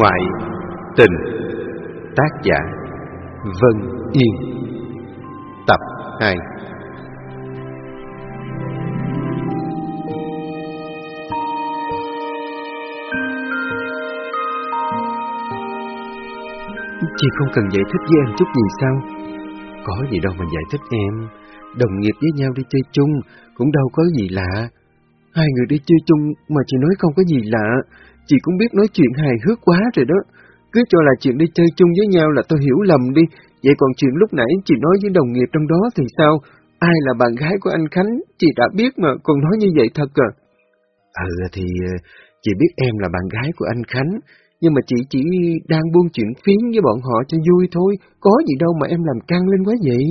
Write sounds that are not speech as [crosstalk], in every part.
Ngoại tình Tác giả Vân Yên Tập 2 Chị không cần giải thích với em chút gì sao? Có gì đâu mà giải thích em. Đồng nghiệp với nhau đi chơi chung, cũng đâu có gì lạ. Hai người đi chơi chung mà chị nói không có gì lạ. Chị cũng biết nói chuyện hài hước quá rồi đó. Cứ cho là chuyện đi chơi chung với nhau là tôi hiểu lầm đi. Vậy còn chuyện lúc nãy chị nói với đồng nghiệp trong đó thì sao? Ai là bạn gái của anh Khánh? Chị đã biết mà, còn nói như vậy thật à? Ừ thì ờ, chị biết em là bạn gái của anh Khánh, nhưng mà chị chỉ đang buôn chuyện phiến với bọn họ cho vui thôi, có gì đâu mà em làm căng lên quá vậy.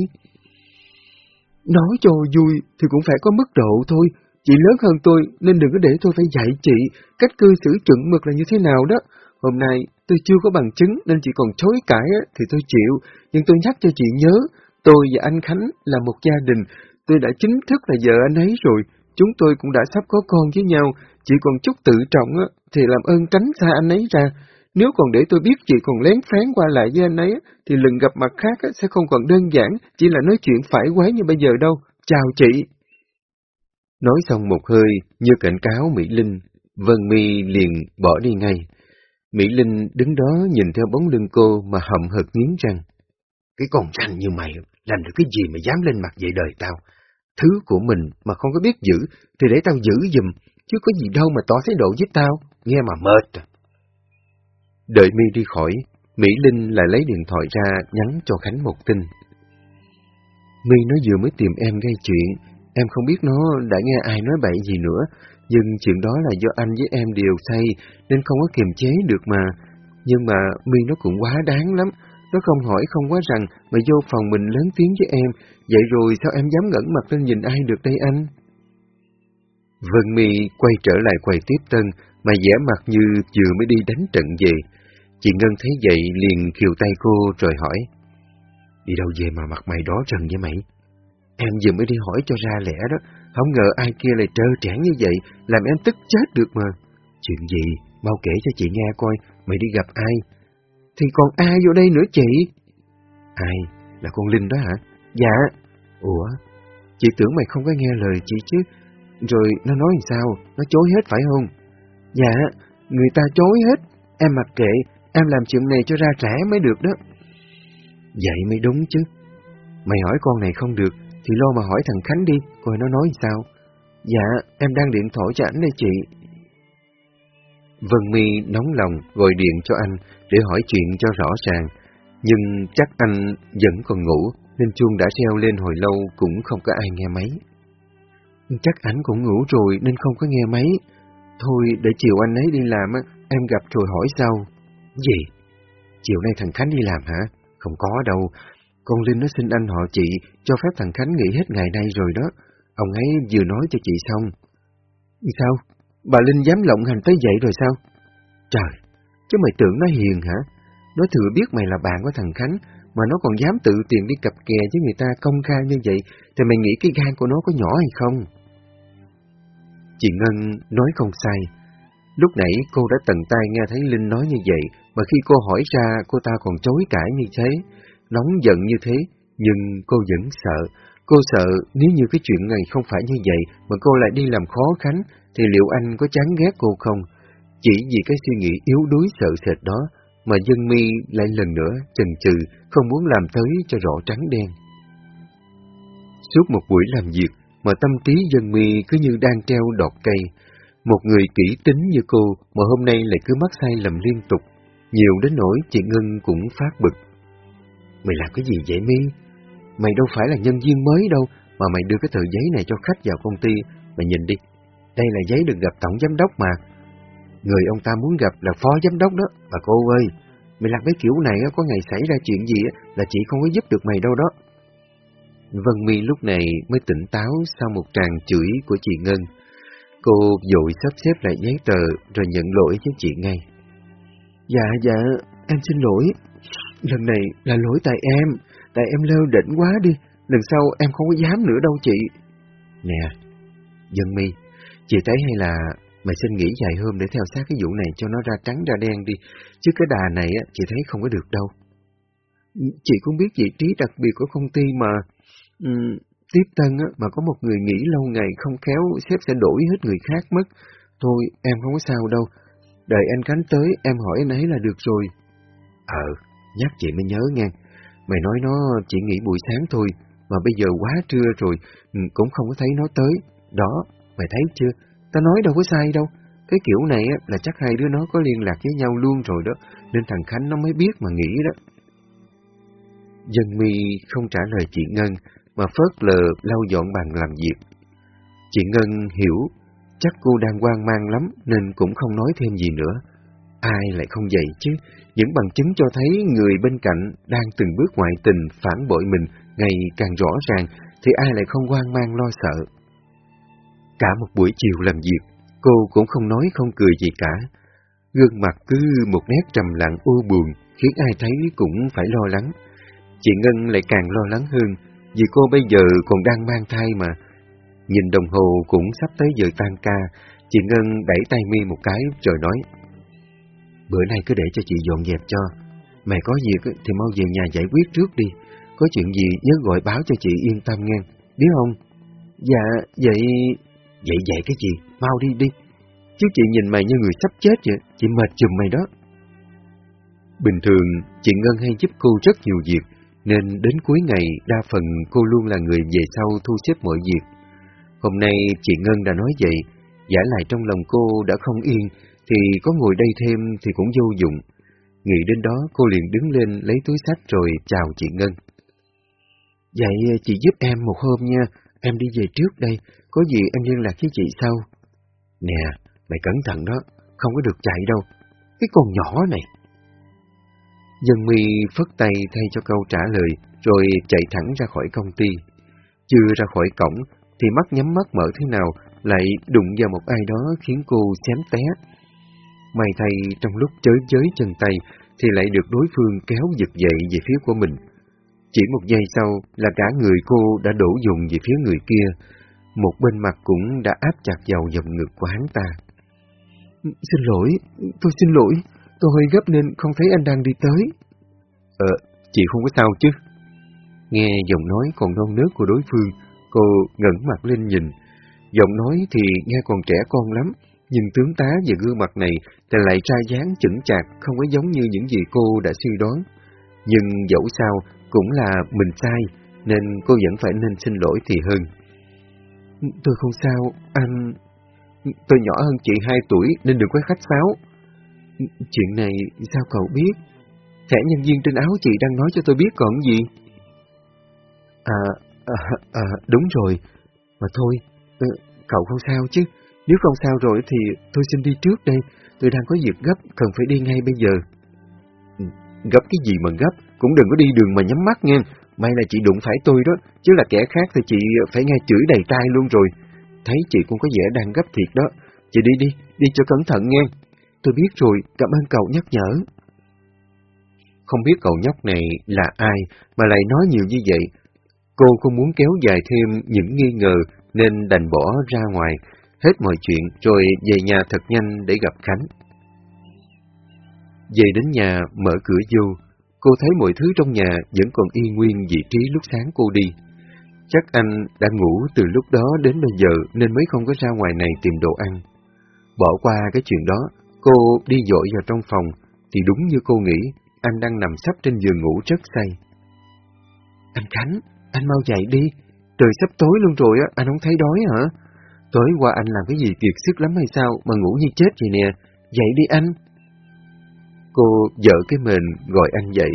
Nói cho vui thì cũng phải có mức độ thôi, chị lớn hơn tôi nên đừng có để tôi phải dạy chị cách cư xử chuẩn mực là như thế nào đó. Hôm nay tôi chưa có bằng chứng nên chị còn chối cãi thì tôi chịu, nhưng tôi nhắc cho chị nhớ, tôi và anh Khánh là một gia đình, tôi đã chính thức là vợ anh ấy rồi, chúng tôi cũng đã sắp có con với nhau, chị còn chút tự trọng thì làm ơn tránh xa anh ấy ra. Nếu còn để tôi biết chị còn lén phán qua lại với anh ấy, thì lần gặp mặt khác sẽ không còn đơn giản, chỉ là nói chuyện phải quái như bây giờ đâu. Chào chị. Nói xong một hơi, như cảnh cáo Mỹ Linh, Vân Mi liền bỏ đi ngay. Mỹ Linh đứng đó nhìn theo bóng lưng cô mà hậm hực nghiến răng. Cái con tranh như mày, làm được cái gì mà dám lên mặt dạy đời tao? Thứ của mình mà không có biết giữ, thì để tao giữ giùm, chứ có gì đâu mà tỏ thái độ với tao, nghe mà mệt. Đợi mi đi khỏi, Mỹ Linh lại lấy điện thoại ra nhắn cho Khánh một tin. Mi nó vừa mới tìm em gây chuyện, em không biết nó đã nghe ai nói bậy gì nữa, nhưng chuyện đó là do anh với em đều say nên không có kiềm chế được mà. Nhưng mà Miên nó cũng quá đáng lắm, nó không hỏi không quá rằng mà vô phòng mình lớn tiếng với em, vậy rồi sao em dám ngẩn mặt lên nhìn ai được đây anh? Vân Mi quay trở lại quầy tiếp tân, mà vẻ mặt như vừa mới đi đánh trận về. Chị Ngân thấy vậy liền kiều tay cô rồi hỏi. Đi đâu về mà mặt mày đó trần với mày? Em vừa mới đi hỏi cho ra lẽ đó, không ngờ ai kia lại trơ trẽn như vậy, làm em tức chết được mà. Chuyện gì? Mau kể cho chị nghe coi, mày đi gặp ai? Thì còn ai vô đây nữa chị? Ai? Là con Linh đó hả? Dạ. Ủa? Chị tưởng mày không có nghe lời chị chứ. Rồi nó nói làm sao? Nó chối hết phải không? Dạ, người ta chối hết. Em mặc kệ, em làm chuyện này cho ra trẻ mới được đó. Vậy mới đúng chứ. Mày hỏi con này không được, thì lo mà hỏi thằng Khánh đi, coi nó nói sao. Dạ, em đang điện thoại cho ảnh đây chị. Vân Mi nóng lòng gọi điện cho anh để hỏi chuyện cho rõ ràng, nhưng chắc anh vẫn còn ngủ nên chuông đã treo lên hồi lâu cũng không có ai nghe máy. Chắc ảnh cũng ngủ rồi nên không có nghe máy. Thôi để chiều anh ấy đi làm á, em gặp rồi hỏi sau. Gì? Chiều nay thằng Khánh đi làm hả? Không có đâu. Con Linh nó xin anh họ chị, cho phép thằng Khánh nghỉ hết ngày nay rồi đó. Ông ấy vừa nói cho chị xong. Sao? Bà Linh dám lộng hành tới vậy rồi sao? Trời, chứ mày tưởng nó hiền hả? Nó thừa biết mày là bạn của thằng Khánh, mà nó còn dám tự tiền đi cặp kè với người ta công khai như vậy, thì mày nghĩ cái gan của nó có nhỏ hay không? Chị Ngân nói không sai. Lúc nãy cô đã tận tay nghe thấy Linh nói như vậy, mà khi cô hỏi ra cô ta còn chối cãi như thế, nóng giận như thế, nhưng cô vẫn sợ. Cô sợ nếu như cái chuyện này không phải như vậy mà cô lại đi làm khó Khánh, thì liệu anh có chán ghét cô không? Chỉ vì cái suy nghĩ yếu đuối sợ sệt đó, mà dân mi lại lần nữa chần chừ, không muốn làm tới cho rõ trắng đen. Suốt một buổi làm việc, mà tâm trí dân mi cứ như đang treo đọt cây. Một người kỹ tính như cô mà hôm nay lại cứ mắc sai lầm liên tục, nhiều đến nỗi chị Ngân cũng phát bực. Mày làm cái gì vậy mi? Mày đâu phải là nhân viên mới đâu, mà mày đưa cái tờ giấy này cho khách vào công ty. Mày nhìn đi, đây là giấy được gặp tổng giám đốc mà. Người ông ta muốn gặp là phó giám đốc đó, bà cô ơi. Mày làm cái kiểu này có ngày xảy ra chuyện gì là chị không có giúp được mày đâu đó. Vân Mi lúc này mới tỉnh táo sau một tràng chửi của chị Ngân. Cô vội sắp xếp lại giấy tờ rồi nhận lỗi với chị ngay. Dạ, dạ, em xin lỗi. Lần này là lỗi tại em, tại em lơ đỉnh quá đi. Lần sau em không có dám nữa đâu chị. Nè, Dân Mi, chị thấy hay là Mày xin nghỉ vài hôm để theo sát cái vụ này cho nó ra trắng ra đen đi, chứ cái đà này á, chị thấy không có được đâu. Chị cũng biết vị trí đặc biệt của công ty mà. Ừ, tiếp tân á, mà có một người nghỉ lâu ngày không khéo, sếp sẽ đổi hết người khác mất. Thôi, em không có sao đâu. Đợi anh Khánh tới, em hỏi anh ấy là được rồi. Ờ, nhắc chị mới nhớ nghe. Mày nói nó chỉ nghỉ buổi sáng thôi, mà bây giờ quá trưa rồi, ừ, cũng không có thấy nó tới. Đó, mày thấy chưa? Ta nói đâu có sai đâu. Cái kiểu này á, là chắc hai đứa nó có liên lạc với nhau luôn rồi đó, nên thằng Khánh nó mới biết mà nghĩ đó. Dân mi không trả lời chị Ngân, mà phớt lờ lau dọn bàn làm việc. Chị Ngân hiểu, chắc cô đang quan mang lắm nên cũng không nói thêm gì nữa. Ai lại không vậy chứ? Những bằng chứng cho thấy người bên cạnh đang từng bước ngoại tình phản bội mình ngày càng rõ ràng, thì ai lại không hoang mang lo sợ. Cả một buổi chiều làm việc, cô cũng không nói không cười gì cả. Gương mặt cứ một nét trầm lặng u buồn, khiến ai thấy cũng phải lo lắng. Chị Ngân lại càng lo lắng hơn, vì cô bây giờ còn đang mang thai mà. Nhìn đồng hồ cũng sắp tới giờ tan ca, chị Ngân đẩy tay mi một cái rồi nói. Bữa nay cứ để cho chị dọn dẹp cho. Mày có việc thì mau về nhà giải quyết trước đi. Có chuyện gì nhớ gọi báo cho chị yên tâm nghe, biết không? Dạ, vậy... Vậy vậy cái gì? Mau đi đi. Chứ chị nhìn mày như người sắp chết vậy, chị mệt chùm mày đó. Bình thường, chị Ngân hay giúp cô rất nhiều việc, nên đến cuối ngày đa phần cô luôn là người về sau thu xếp mọi việc. Hôm nay chị Ngân đã nói vậy, giả lại trong lòng cô đã không yên, thì có ngồi đây thêm thì cũng vô dụng. Nghĩ đến đó cô liền đứng lên lấy túi sách rồi chào chị Ngân. Vậy chị giúp em một hôm nha, em đi về trước đây, có gì em liên lạc với chị sau. Nè, mày cẩn thận đó, không có được chạy đâu, cái con nhỏ này. Dân mi phất tay thay cho câu trả lời, rồi chạy thẳng ra khỏi công ty. Chưa ra khỏi cổng, thì mắt nhắm mắt mở thế nào, lại đụng vào một ai đó khiến cô xém té. May thay trong lúc chới chới chân tay, thì lại được đối phương kéo giật dậy về phía của mình. Chỉ một giây sau là cả người cô đã đổ dùng về phía người kia, một bên mặt cũng đã áp chặt vào dòng ngực của hắn ta. Xin lỗi, tôi xin lỗi, tôi hơi gấp nên không thấy anh đang đi tới. Ờ, chị không có sao chứ? Nghe giọng nói còn non nớt của đối phương, cô ngẩng mặt lên nhìn. Giọng nói thì nghe còn trẻ con lắm, nhưng tướng tá và gương mặt này thì lại trai dáng chững chạc, không có giống như những gì cô đã suy đoán. Nhưng dẫu sao cũng là mình sai, nên cô vẫn phải nên xin lỗi thì hơn. Tôi không sao, anh... Tôi nhỏ hơn chị hai tuổi nên đừng có khách sáo. Chuyện này sao cậu biết? Thẻ nhân viên trên áo chị đang nói cho tôi biết còn gì? À, à, à đúng rồi. Mà thôi, ừ, cậu không sao chứ. Nếu không sao rồi thì tôi xin đi trước đây. Tôi đang có việc gấp, cần phải đi ngay bây giờ. Gấp cái gì mà gấp? Cũng đừng có đi đường mà nhắm mắt nghe. May là chị đụng phải tôi đó, chứ là kẻ khác thì chị phải nghe chửi đầy tai luôn rồi. Thấy chị cũng có vẻ đang gấp thiệt đó. Chị đi đi, đi cho cẩn thận nghe. Tôi biết rồi, cảm ơn cậu nhắc nhở. Không biết cậu nhóc này là ai mà lại nói nhiều như vậy. Cô không muốn kéo dài thêm những nghi ngờ nên đành bỏ ra ngoài, hết mọi chuyện rồi về nhà thật nhanh để gặp Khánh. Về đến nhà, mở cửa vô, cô thấy mọi thứ trong nhà vẫn còn y nguyên vị trí lúc sáng cô đi. Chắc anh đã ngủ từ lúc đó đến bây giờ nên mới không có ra ngoài này tìm đồ ăn. Bỏ qua cái chuyện đó, cô đi dội vào trong phòng, thì đúng như cô nghĩ, anh đang nằm sắp trên giường ngủ rất say. Anh Khánh, anh mau dậy đi, trời sắp tối luôn rồi á, anh không thấy đói hả? Tối qua anh làm cái gì kiệt sức lắm hay sao mà ngủ như chết vậy nè, dậy đi anh. Cô dở cái mền gọi anh dậy.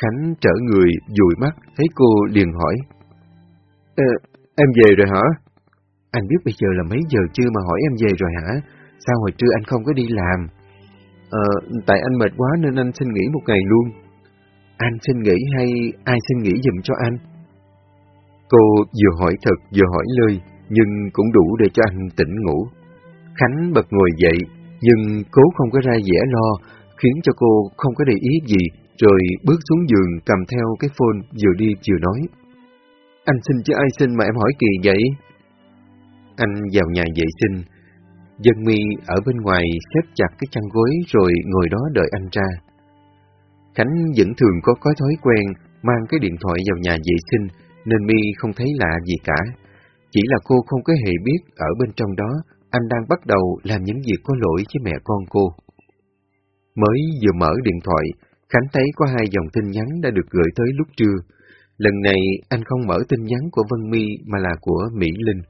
Khánh trở người, dụi mắt, thấy cô liền hỏi. Ờ, em về rồi hả? Anh biết bây giờ là mấy giờ chưa mà hỏi em về rồi hả? Sao hồi trưa anh không có đi làm? Ờ, tại anh mệt quá nên anh xin nghỉ một ngày luôn. Anh xin nghỉ hay ai xin nghỉ dùm cho anh? Cô vừa hỏi thật vừa hỏi lời nhưng cũng đủ để cho anh tỉnh ngủ. Khánh bật ngồi dậy, nhưng cố không có ra vẻ lo, khiến cho cô không có để ý gì, rồi bước xuống giường cầm theo cái phone vừa đi vừa nói. Anh xin chứ ai xin mà em hỏi kỳ vậy? Anh vào nhà vệ sinh. Dân mi ở bên ngoài xếp chặt cái chăn gối rồi ngồi đó đợi anh ra. Khánh vẫn thường có có thói quen mang cái điện thoại vào nhà vệ sinh nên mi không thấy lạ gì cả. Chỉ là cô không có hề biết ở bên trong đó anh đang bắt đầu làm những việc có lỗi với mẹ con cô. Mới vừa mở điện thoại, Khánh thấy có hai dòng tin nhắn đã được gửi tới lúc trưa. Lần này anh không mở tin nhắn của Vân My mà là của Mỹ Linh.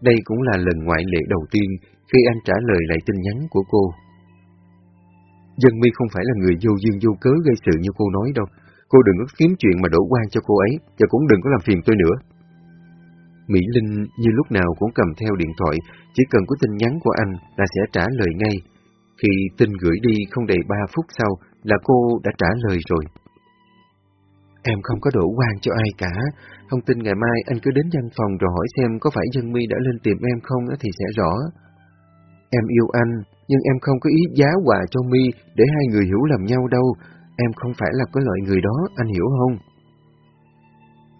Đây cũng là lần ngoại lệ đầu tiên khi anh trả lời lại tin nhắn của cô. Dân My không phải là người vô duyên vô cớ gây sự như cô nói đâu. Cô đừng có kiếm chuyện mà đổ quan cho cô ấy, và cũng đừng có làm phiền tôi nữa. Mỹ Linh như lúc nào cũng cầm theo điện thoại, chỉ cần có tin nhắn của anh là sẽ trả lời ngay. Khi tin gửi đi không đầy ba phút sau là cô đã trả lời rồi. Em không có đổ quan cho ai cả. Không tin ngày mai anh cứ đến văn phòng rồi hỏi xem có phải dân mi đã lên tìm em không thì sẽ rõ. Em yêu anh, nhưng em không có ý giá quà cho mi để hai người hiểu lầm nhau đâu. Em không phải là cái loại người đó, anh hiểu không?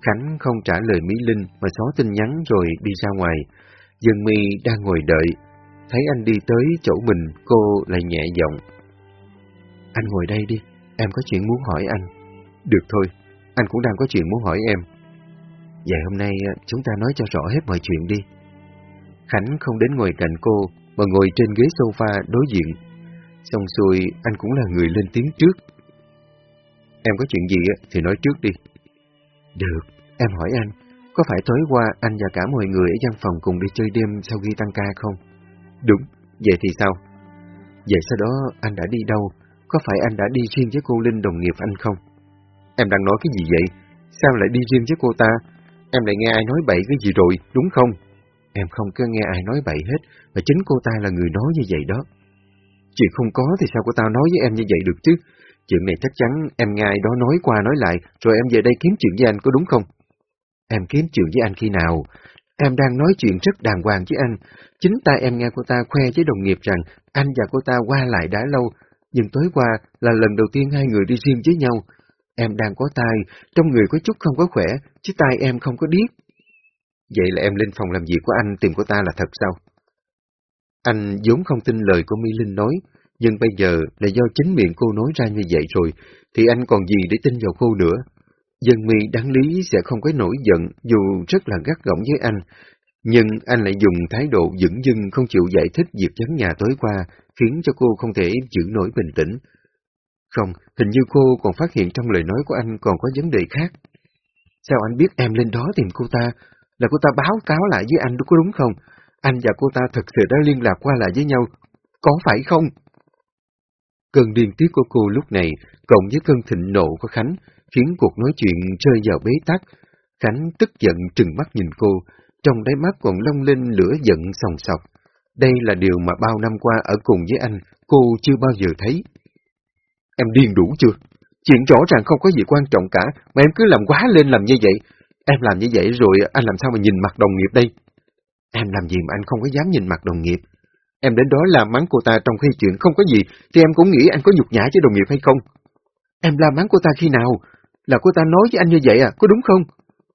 Khánh không trả lời Mỹ Linh mà xóa tin nhắn rồi đi ra ngoài. Dương My đang ngồi đợi. Thấy anh đi tới chỗ mình, cô lại nhẹ giọng. Anh ngồi đây đi, em có chuyện muốn hỏi anh. Được thôi, anh cũng đang có chuyện muốn hỏi em. Vậy hôm nay ờ, chúng ta nói cho rõ hết mọi chuyện đi. Khánh không đến ngồi cạnh cô, mà ngồi trên ghế sofa đối diện. Xong xuôi, anh cũng là người lên tiếng trước. Em có chuyện gì thì nói trước đi. Được, em hỏi anh, có phải tối qua anh và cả mọi người ở văn phòng cùng đi chơi đêm sau khi tăng ca không? Đúng, vậy thì sao? Vậy sau đó anh đã đi đâu? Có phải anh đã đi riêng với cô Linh đồng nghiệp anh không? Em đang nói cái gì vậy? Sao lại đi riêng với cô ta? Em lại nghe ai nói bậy cái gì rồi, đúng không? Em không có nghe ai nói bậy hết, và chính cô ta là người nói như vậy đó. Chuyện không có thì sao cô ta nói với em như vậy được chứ? Chuyện này chắc chắn em ngài đó nói qua nói lại, rồi em về đây kiếm chuyện với anh có đúng không? Em kiếm chuyện với anh khi nào? Em đang nói chuyện rất đàng hoàng với anh. Chính ta em nghe cô ta khoe với đồng nghiệp rằng anh và cô ta qua lại đã lâu, nhưng tối qua là lần đầu tiên hai người đi riêng với nhau. Em đang có tai, trong người có chút không có khỏe, chứ tai em không có điếc. Vậy là em lên phòng làm việc của anh tìm cô ta là thật sao? Anh vốn không tin lời của My Linh nói, nhưng bây giờ là do chính miệng cô nói ra như vậy rồi, thì anh còn gì để tin vào cô nữa. Dân mi đáng lý sẽ không có nổi giận dù rất là gắt gỏng với anh, nhưng anh lại dùng thái độ dững dưng không chịu giải thích việc chấn nhà tối qua, khiến cho cô không thể giữ nổi bình tĩnh. Không, hình như cô còn phát hiện trong lời nói của anh còn có vấn đề khác. Sao anh biết em lên đó tìm cô ta? Là cô ta báo cáo lại với anh có đúng không? Anh và cô ta thật sự đã liên lạc qua lại với nhau, có phải không? Cơn điên tiết của cô lúc này, cộng với cơn thịnh nộ của Khánh, khiến cuộc nói chuyện rơi vào bế tắc. Khánh tức giận trừng mắt nhìn cô, trong đáy mắt còn long lên lửa giận sòng sọc. Đây là điều mà bao năm qua ở cùng với anh, cô chưa bao giờ thấy. Em điên đủ chưa? Chuyện rõ ràng không có gì quan trọng cả, mà em cứ làm quá lên làm như vậy. Em làm như vậy rồi anh làm sao mà nhìn mặt đồng nghiệp đây? Em làm gì mà anh không có dám nhìn mặt đồng nghiệp? Em đến đó làm mắng cô ta trong khi chuyện không có gì, thì em cũng nghĩ anh có nhục nhã với đồng nghiệp hay không? Em la mắng cô ta khi nào? Là cô ta nói với anh như vậy à, có đúng không?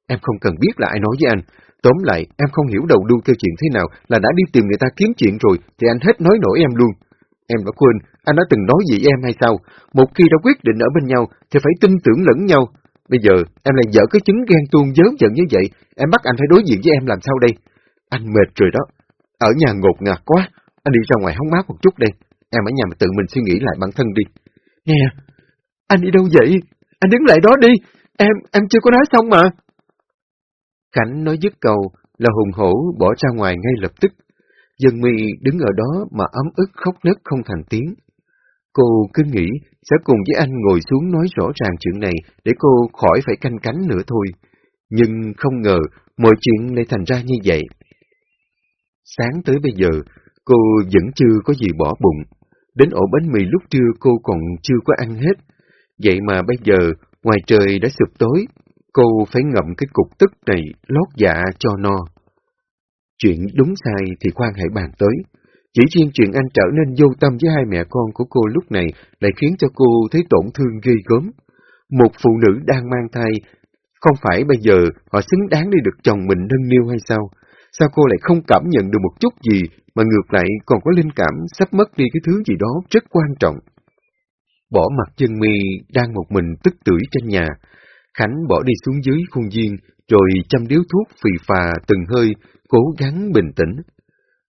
Em không cần biết là ai nói với anh. Tóm lại, em không hiểu đầu đuôi câu chuyện thế nào là đã đi tìm người ta kiếm chuyện rồi, thì anh hết nói nổi em luôn. Em đã quên, anh đã từng nói gì với em hay sao? Một khi đã quyết định ở bên nhau, thì phải tin tưởng lẫn nhau. Bây giờ, em lại dở cái chứng ghen tuông dớn giận như vậy, em bắt anh phải đối diện với em làm sao đây? Anh mệt rồi đó. Ở nhà ngột ngạt quá, anh đi ra ngoài hóng mát một chút đây. Em ở nhà mà tự mình suy nghĩ lại bản thân đi. Nè, anh đi đâu vậy? Anh đứng lại đó đi. Em, em chưa có nói xong mà. Khánh nói dứt cầu là hùng hổ bỏ ra ngoài ngay lập tức. Dân mi đứng ở đó mà ấm ức khóc nấc không thành tiếng. Cô cứ nghĩ sẽ cùng với anh ngồi xuống nói rõ ràng chuyện này để cô khỏi phải canh cánh nữa thôi. Nhưng không ngờ mọi chuyện lại thành ra như vậy. Sáng tới bây giờ, cô vẫn chưa có gì bỏ bụng. Đến ổ bánh mì lúc trưa cô còn chưa có ăn hết. Vậy mà bây giờ, ngoài trời đã sụp tối, cô phải ngậm cái cục tức này lót dạ cho no. Chuyện đúng sai thì khoan hãy bàn tới. Chỉ riêng chuyện anh trở nên vô tâm với hai mẹ con của cô lúc này lại khiến cho cô thấy tổn thương ghê gớm. Một phụ nữ đang mang thai, không phải bây giờ họ xứng đáng đi được chồng mình nâng niu hay sao? Sao cô lại không cảm nhận được một chút gì, mà ngược lại còn có linh cảm sắp mất đi cái thứ gì đó rất quan trọng? Bỏ mặt chân mi đang một mình tức tưởi trên nhà, Khánh bỏ đi xuống dưới khuôn viên, rồi chăm điếu thuốc phì phà từng hơi, cố gắng bình tĩnh.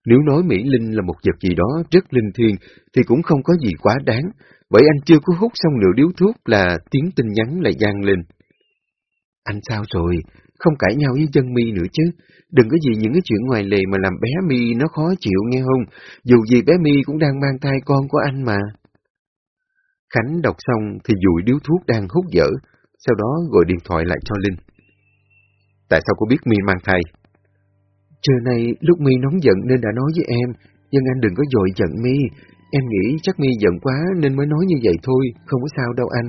Nếu nói Mỹ Linh là một vật gì đó rất linh thiêng, thì cũng không có gì quá đáng, bởi anh chưa có hút xong nửa điếu thuốc là tiếng tin nhắn lại gian lên. Anh sao rồi? Không cãi nhau với dân mi nữa chứ. Đừng có gì những cái chuyện ngoài lề mà làm bé mi nó khó chịu nghe không? Dù gì bé mi cũng đang mang thai con của anh mà. Khánh đọc xong thì dụi điếu thuốc đang hút dở, sau đó gọi điện thoại lại cho Linh. Tại sao cô biết mi mang thai? Trưa nay lúc mi nóng giận nên đã nói với em, nhưng anh đừng có dội giận mi. Em nghĩ chắc mi giận quá nên mới nói như vậy thôi, không có sao đâu anh.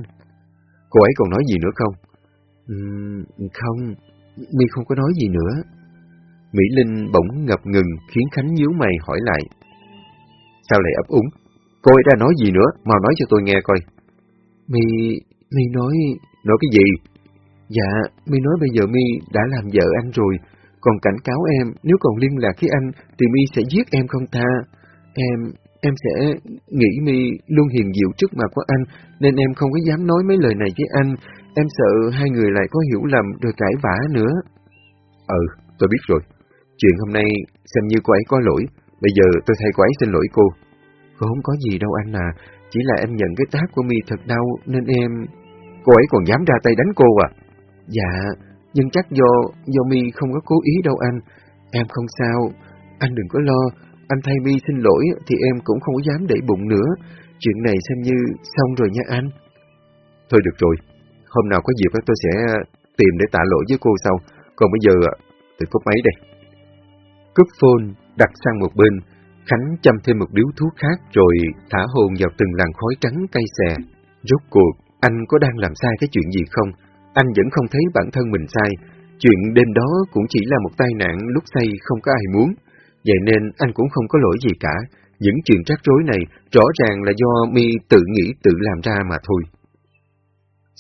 Cô ấy còn nói gì nữa không? Uhm, không, mi không có nói gì nữa. Mỹ Linh bỗng ngập ngừng khiến Khánh nhíu mày hỏi lại. Sao lại ấp úng? Cô ấy đã nói gì nữa? Mau nói cho tôi nghe coi. Mi, mi nói... Nói cái gì? Dạ, mi nói bây giờ mi đã làm vợ anh rồi, còn cảnh cáo em nếu còn liên lạc với anh thì mi sẽ giết em không tha. Em, em sẽ nghĩ mi luôn hiền diệu trước mặt của anh, nên em không có dám nói mấy lời này với anh. Em sợ hai người lại có hiểu lầm rồi cãi vã nữa. Ừ, tôi biết rồi. Chuyện hôm nay xem như cô ấy có lỗi. Bây giờ tôi thay cô ấy xin lỗi cô. Cô không có gì đâu anh à. Chỉ là em nhận cái tác của mi thật đau nên em... Cô ấy còn dám ra tay đánh cô à? Dạ, nhưng chắc do do mi không có cố ý đâu anh. Em không sao, anh đừng có lo. Anh thay mi xin lỗi thì em cũng không có dám để bụng nữa. Chuyện này xem như xong rồi nha anh. Thôi được rồi, hôm nào có dịp tôi sẽ tìm để tạ lỗi với cô sau. Còn bây giờ, tôi cúp máy đây. Cúp phone, đặt sang một bên, Khánh chăm thêm một điếu thuốc khác rồi thả hồn vào từng làn khói trắng cay xè. Rốt cuộc, anh có đang làm sai cái chuyện gì không? Anh vẫn không thấy bản thân mình sai. Chuyện đêm đó cũng chỉ là một tai nạn lúc say không có ai muốn. Vậy nên anh cũng không có lỗi gì cả. Những chuyện trắc rối này rõ ràng là do mi tự nghĩ tự làm ra mà thôi.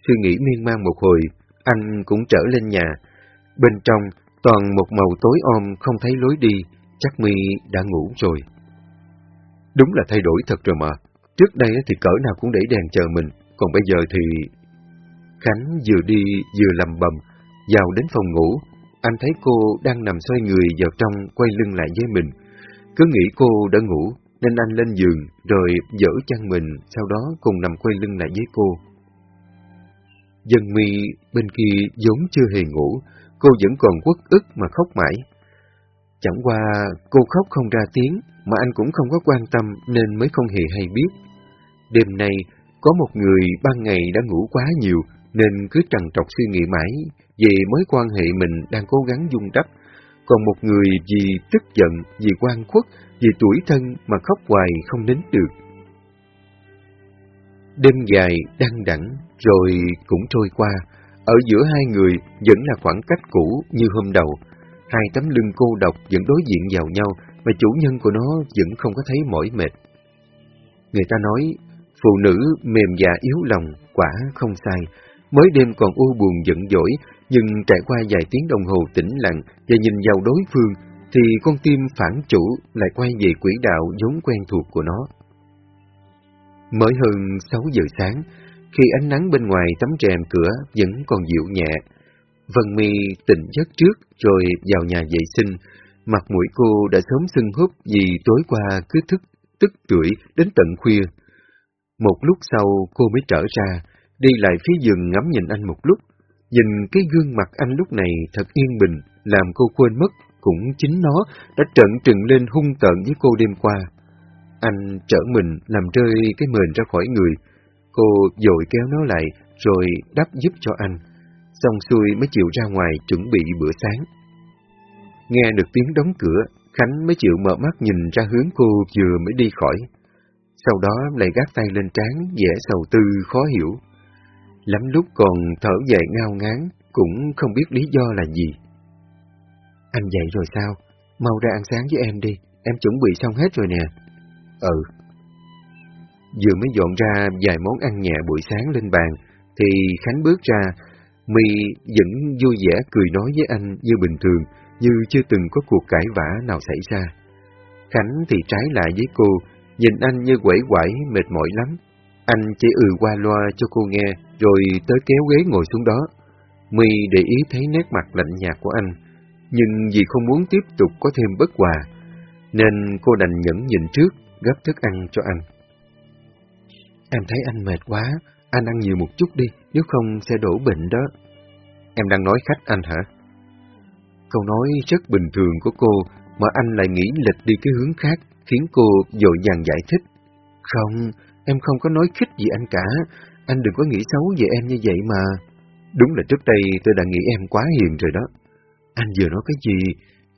Suy nghĩ miên man một hồi, anh cũng trở lên nhà. Bên trong toàn một màu tối om không thấy lối đi, chắc mi đã ngủ rồi. Đúng là thay đổi thật rồi mà. Trước đây thì cỡ nào cũng để đèn chờ mình, còn bây giờ thì Khánh vừa đi vừa lầm bầm, vào đến phòng ngủ, anh thấy cô đang nằm xoay người vào trong quay lưng lại với mình. Cứ nghĩ cô đã ngủ nên anh lên giường rồi dỡ chăn mình, sau đó cùng nằm quay lưng lại với cô. Dân mi bên kia vốn chưa hề ngủ, cô vẫn còn quất ức mà khóc mãi. Chẳng qua cô khóc không ra tiếng mà anh cũng không có quan tâm nên mới không hề hay biết. Đêm nay có một người ban ngày đã ngủ quá nhiều nên cứ trằn trọc suy nghĩ mãi về mối quan hệ mình đang cố gắng dung đắp. Còn một người vì tức giận, vì quan khuất, vì tuổi thân mà khóc hoài không nín được. Đêm dài đăng đẳng rồi cũng trôi qua, ở giữa hai người vẫn là khoảng cách cũ như hôm đầu. Hai tấm lưng cô độc vẫn đối diện vào nhau mà chủ nhân của nó vẫn không có thấy mỏi mệt. Người ta nói, phụ nữ mềm dạ yếu lòng, quả không sai, Mới đêm còn u buồn giận dỗi, nhưng trải qua vài tiếng đồng hồ tĩnh lặng và nhìn vào đối phương, thì con tim phản chủ lại quay về quỹ đạo vốn quen thuộc của nó. Mới hơn 6 giờ sáng, khi ánh nắng bên ngoài tấm rèm cửa vẫn còn dịu nhẹ, Vân Mi tỉnh giấc trước rồi vào nhà vệ sinh, mặt mũi cô đã sớm sưng húp vì tối qua cứ thức, tức tuổi đến tận khuya. Một lúc sau cô mới trở ra, đi lại phía giường ngắm nhìn anh một lúc. Nhìn cái gương mặt anh lúc này thật yên bình, làm cô quên mất, cũng chính nó đã trận trừng lên hung tợn với cô đêm qua. Anh trở mình làm rơi cái mền ra khỏi người, cô dội kéo nó lại rồi đắp giúp cho anh, xong xuôi mới chịu ra ngoài chuẩn bị bữa sáng. Nghe được tiếng đóng cửa, Khánh mới chịu mở mắt nhìn ra hướng cô vừa mới đi khỏi. Sau đó lại gác tay lên trán, vẻ sầu tư khó hiểu. Lắm lúc còn thở dài ngao ngán, cũng không biết lý do là gì. Anh dậy rồi sao? Mau ra ăn sáng với em đi, em chuẩn bị xong hết rồi nè. Ừ. Vừa mới dọn ra vài món ăn nhẹ buổi sáng lên bàn, thì Khánh bước ra, My vẫn vui vẻ cười nói với anh như bình thường, như chưa từng có cuộc cãi vã nào xảy ra. Khánh thì trái lại với cô, nhìn anh như quẩy quải mệt mỏi lắm. Anh chỉ ừ qua loa cho cô nghe, rồi tới kéo ghế ngồi xuống đó. My để ý thấy nét mặt lạnh nhạt của anh, nhưng vì không muốn tiếp tục có thêm bất hòa, nên cô đành nhẫn nhịn trước, gấp thức ăn cho anh. Em thấy anh mệt quá, anh ăn nhiều một chút đi, nếu không sẽ đổ bệnh đó. Em đang nói khách anh hả? Câu nói rất bình thường của cô, mà anh lại nghĩ lệch đi cái hướng khác, khiến cô dội dàng giải thích. Không, em không có nói khích gì anh cả, anh đừng có nghĩ xấu về em như vậy mà. Đúng là trước đây tôi đã nghĩ em quá hiền rồi đó. Anh vừa nói cái gì?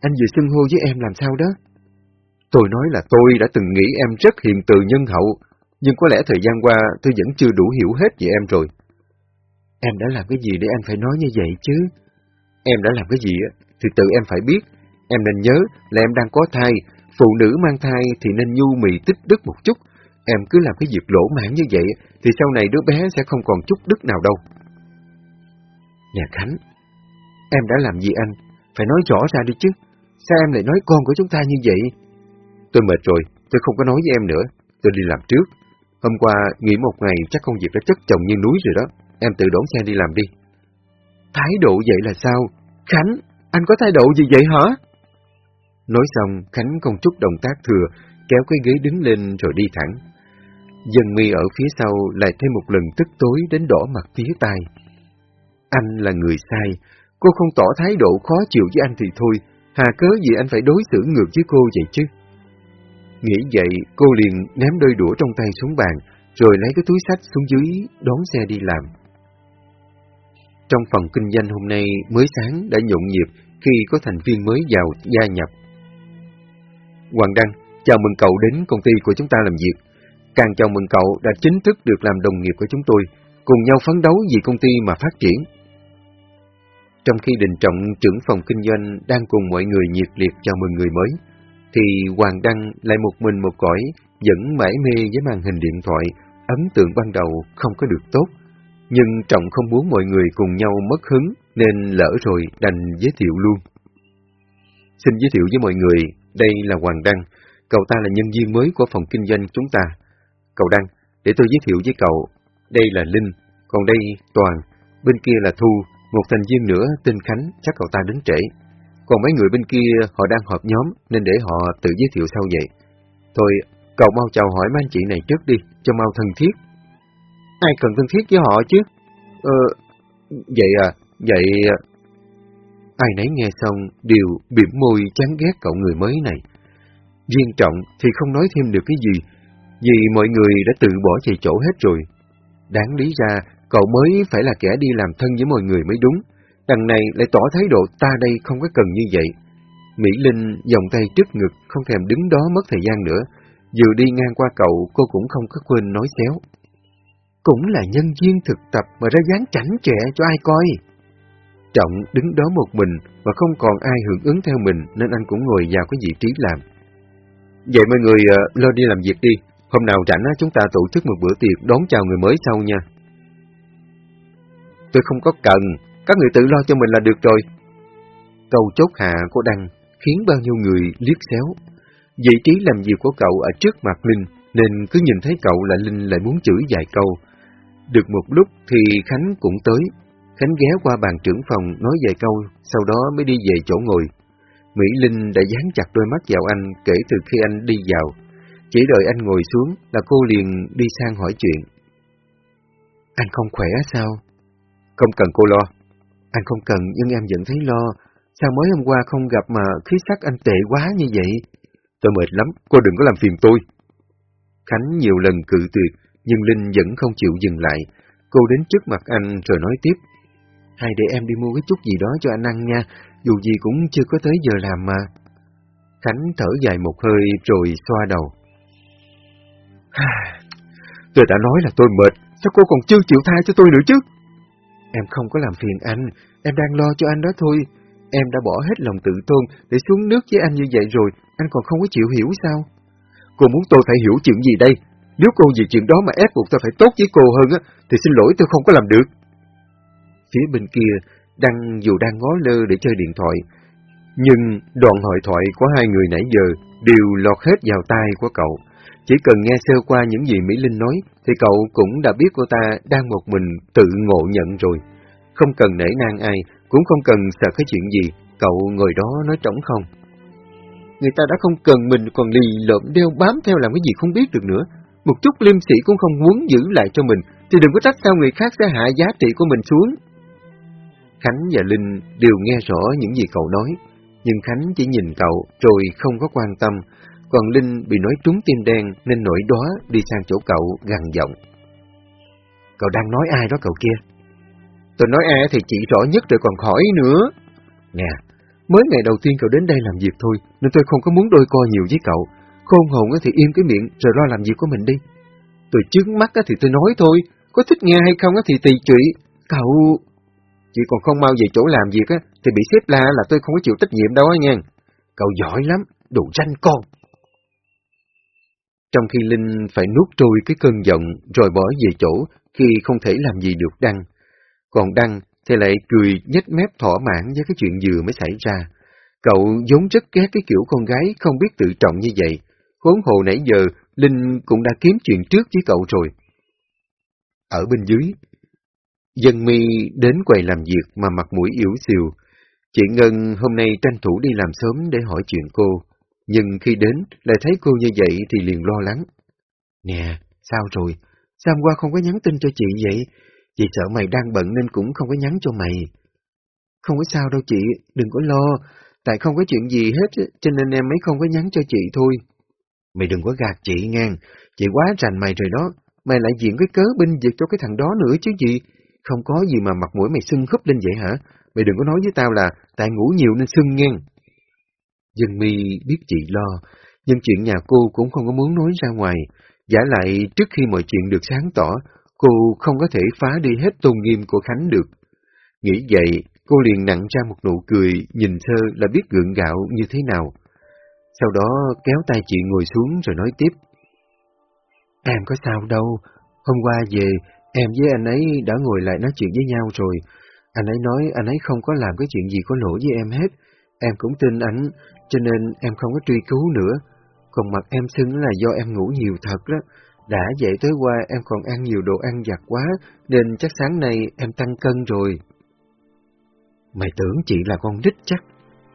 Anh vừa xưng hô với em làm sao đó? Tôi nói là tôi đã từng nghĩ em rất hiền từ nhân hậu, nhưng có lẽ thời gian qua tôi vẫn chưa đủ hiểu hết về em rồi. Em đã làm cái gì để anh phải nói như vậy chứ? Em đã làm cái gì thì tự em phải biết. Em nên nhớ là em đang có thai, phụ nữ mang thai thì nên nhu mì tích đức một chút. Em cứ làm cái việc lỗ mãn như vậy thì sau này đứa bé sẽ không còn chút đức nào đâu. Nhà Khánh, em đã làm gì anh? Phải nói rõ ra đi chứ. Sao em lại nói con của chúng ta như vậy? Tôi mệt rồi, tôi không có nói với em nữa. Tôi đi làm trước. Hôm qua nghỉ một ngày chắc công việc đã chất chồng như núi rồi đó. Em tự đón xe đi làm đi. Thái độ vậy là sao? Khánh, anh có thái độ gì vậy hả? Nói xong, Khánh không chút động tác thừa, kéo cái ghế đứng lên rồi đi thẳng. Dân mi ở phía sau lại thêm một lần tức tối đến đỏ mặt phía tai. Anh là người sai, cô không tỏ thái độ khó chịu với anh thì thôi, hà cớ gì anh phải đối xử ngược với cô vậy chứ? Nghĩ vậy, cô liền ném đôi đũa trong tay xuống bàn, rồi lấy cái túi sách xuống dưới đón xe đi làm. Trong phòng kinh doanh hôm nay mới sáng đã nhộn nhịp khi có thành viên mới vào gia nhập. Hoàng Đăng, chào mừng cậu đến công ty của chúng ta làm việc. Càng chào mừng cậu đã chính thức được làm đồng nghiệp của chúng tôi, cùng nhau phấn đấu vì công ty mà phát triển. Trong khi Đình Trọng trưởng phòng kinh doanh đang cùng mọi người nhiệt liệt chào mừng người mới, thì Hoàng Đăng lại một mình một cõi, vẫn mãi mê với màn hình điện thoại, ấn tượng ban đầu không có được tốt. Nhưng Trọng không muốn mọi người cùng nhau mất hứng, nên lỡ rồi đành giới thiệu luôn. Xin giới thiệu với mọi người, đây là Hoàng Đăng, cậu ta là nhân viên mới của phòng kinh doanh chúng ta. Cậu Đăng, để tôi giới thiệu với cậu, đây là Linh, còn đây Toàn, bên kia là Thu, một thành viên nữa tên Khánh, chắc cậu ta đến trễ. Còn mấy người bên kia họ đang họp nhóm nên để họ tự giới thiệu sau vậy. Thôi, cậu mau chào hỏi mấy anh chị này trước đi, cho mau thân thiết. Ai cần thân thiết với họ chứ? Ờ, vậy à, vậy... À. Ai nấy nghe xong đều biểm môi chán ghét cậu người mới này. duyên trọng thì không nói thêm được cái gì, vì mọi người đã tự bỏ chạy chỗ hết rồi. Đáng lý ra, cậu mới phải là kẻ đi làm thân với mọi người mới đúng. Đằng này lại tỏ thái độ ta đây không có cần như vậy. Mỹ Linh vòng tay trước ngực, không thèm đứng đó mất thời gian nữa. Vừa đi ngang qua cậu, cô cũng không có quên nói xéo. Cũng là nhân viên thực tập mà ra dáng chảnh trẻ cho ai coi. Trọng đứng đó một mình và không còn ai hưởng ứng theo mình nên anh cũng ngồi vào cái vị trí làm. Vậy mọi người uh, lo đi làm việc đi. Hôm nào rảnh chúng ta tổ chức một bữa tiệc đón chào người mới sau nha. Tôi không có cần, các người tự lo cho mình là được rồi. Câu chốt hạ của Đăng khiến bao nhiêu người liếc xéo. Vị trí làm việc của cậu ở trước mặt Linh, nên cứ nhìn thấy cậu là Linh lại muốn chửi vài câu. Được một lúc thì Khánh cũng tới. Khánh ghé qua bàn trưởng phòng nói vài câu, sau đó mới đi về chỗ ngồi. Mỹ Linh đã dán chặt đôi mắt vào anh kể từ khi anh đi vào. Chỉ đợi anh ngồi xuống là cô liền đi sang hỏi chuyện. Anh không khỏe sao? Không cần cô lo, anh không cần nhưng em vẫn thấy lo. Sao mới hôm qua không gặp mà khí sắc anh tệ quá như vậy? Tôi mệt lắm, cô đừng có làm phiền tôi. Khánh nhiều lần cự tuyệt, nhưng Linh vẫn không chịu dừng lại. Cô đến trước mặt anh rồi nói tiếp. Hay để em đi mua cái chút gì đó cho anh ăn nha, dù gì cũng chưa có tới giờ làm mà. Khánh thở dài một hơi rồi xoa đầu. [sighs] tôi đã nói là tôi mệt, sao cô còn chưa chịu tha cho tôi nữa chứ? Em không có làm phiền anh, em đang lo cho anh đó thôi. Em đã bỏ hết lòng tự tôn để xuống nước với anh như vậy rồi, anh còn không có chịu hiểu sao? Cô muốn tôi phải hiểu chuyện gì đây? Nếu cô vì chuyện đó mà ép buộc tôi phải tốt với cô hơn á, thì xin lỗi tôi không có làm được. Phía bên kia, Đăng dù đang ngó lơ để chơi điện thoại, Nhưng đoạn hội thoại của hai người nãy giờ đều lọt hết vào tai của cậu. Chỉ cần nghe sơ qua những gì Mỹ Linh nói, thì cậu cũng đã biết cô ta đang một mình tự ngộ nhận rồi. Không cần nể nang ai, cũng không cần sợ cái chuyện gì, cậu ngồi đó nói trống không. Người ta đã không cần mình còn lì lợm đeo bám theo làm cái gì không biết được nữa. Một chút liêm sĩ cũng không muốn giữ lại cho mình, thì đừng có trách sao người khác sẽ hạ giá trị của mình xuống. Khánh và Linh đều nghe rõ những gì cậu nói, nhưng Khánh chỉ nhìn cậu rồi không có quan tâm, còn Linh bị nói trúng tim đen nên nổi đó đi sang chỗ cậu gằn giọng. Cậu đang nói ai đó cậu kia? Tôi nói ai thì chỉ rõ nhất rồi còn khỏi nữa. Nè, mới ngày đầu tiên cậu đến đây làm việc thôi, nên tôi không có muốn đôi co nhiều với cậu. Khôn hồn thì im cái miệng rồi lo làm việc của mình đi. Tôi chứng mắt thì tôi nói thôi, có thích nghe hay không thì tùy chuyện. Cậu... Chị còn không mau về chỗ làm việc á, thì bị xếp la là tôi không có chịu trách nhiệm đâu á nha. Cậu giỏi lắm, đủ danh con. Trong khi Linh phải nuốt trôi cái cơn giận rồi bỏ về chỗ khi không thể làm gì được Đăng. Còn Đăng thì lại cười nhếch mép thỏa mãn với cái chuyện vừa mới xảy ra. Cậu vốn rất ghét cái kiểu con gái không biết tự trọng như vậy. Khốn hồ nãy giờ, Linh cũng đã kiếm chuyện trước với cậu rồi. Ở bên dưới, Dân mi đến quầy làm việc mà mặt mũi yếu xìu. Chị Ngân hôm nay tranh thủ đi làm sớm để hỏi chuyện cô, nhưng khi đến lại thấy cô như vậy thì liền lo lắng. Nè, sao rồi? Sao hôm qua không có nhắn tin cho chị vậy? Chị sợ mày đang bận nên cũng không có nhắn cho mày. Không có sao đâu chị, đừng có lo, tại không có chuyện gì hết cho nên em mới không có nhắn cho chị thôi. Mày đừng có gạt chị ngang, chị quá rành mày rồi đó, mày lại diện cái cớ binh việc cho cái thằng đó nữa chứ gì. Không có gì mà mặt mũi mày sưng khúp lên vậy hả? Mày đừng có nói với tao là tại ngủ nhiều nên sưng ngang Dân mi biết chị lo, nhưng chuyện nhà cô cũng không có muốn nói ra ngoài. Giả lại trước khi mọi chuyện được sáng tỏ, cô không có thể phá đi hết tôn nghiêm của Khánh được. Nghĩ vậy, cô liền nặng ra một nụ cười, nhìn thơ là biết gượng gạo như thế nào. Sau đó kéo tay chị ngồi xuống rồi nói tiếp. Em có sao đâu, hôm qua về Em với anh ấy đã ngồi lại nói chuyện với nhau rồi. Anh ấy nói anh ấy không có làm cái chuyện gì có lỗi với em hết. Em cũng tin anh, cho nên em không có truy cứu nữa. Còn mặt em sưng là do em ngủ nhiều thật đó. Đã dậy tới qua em còn ăn nhiều đồ ăn giặt quá, nên chắc sáng nay em tăng cân rồi. Mày tưởng chị là con đích chắc.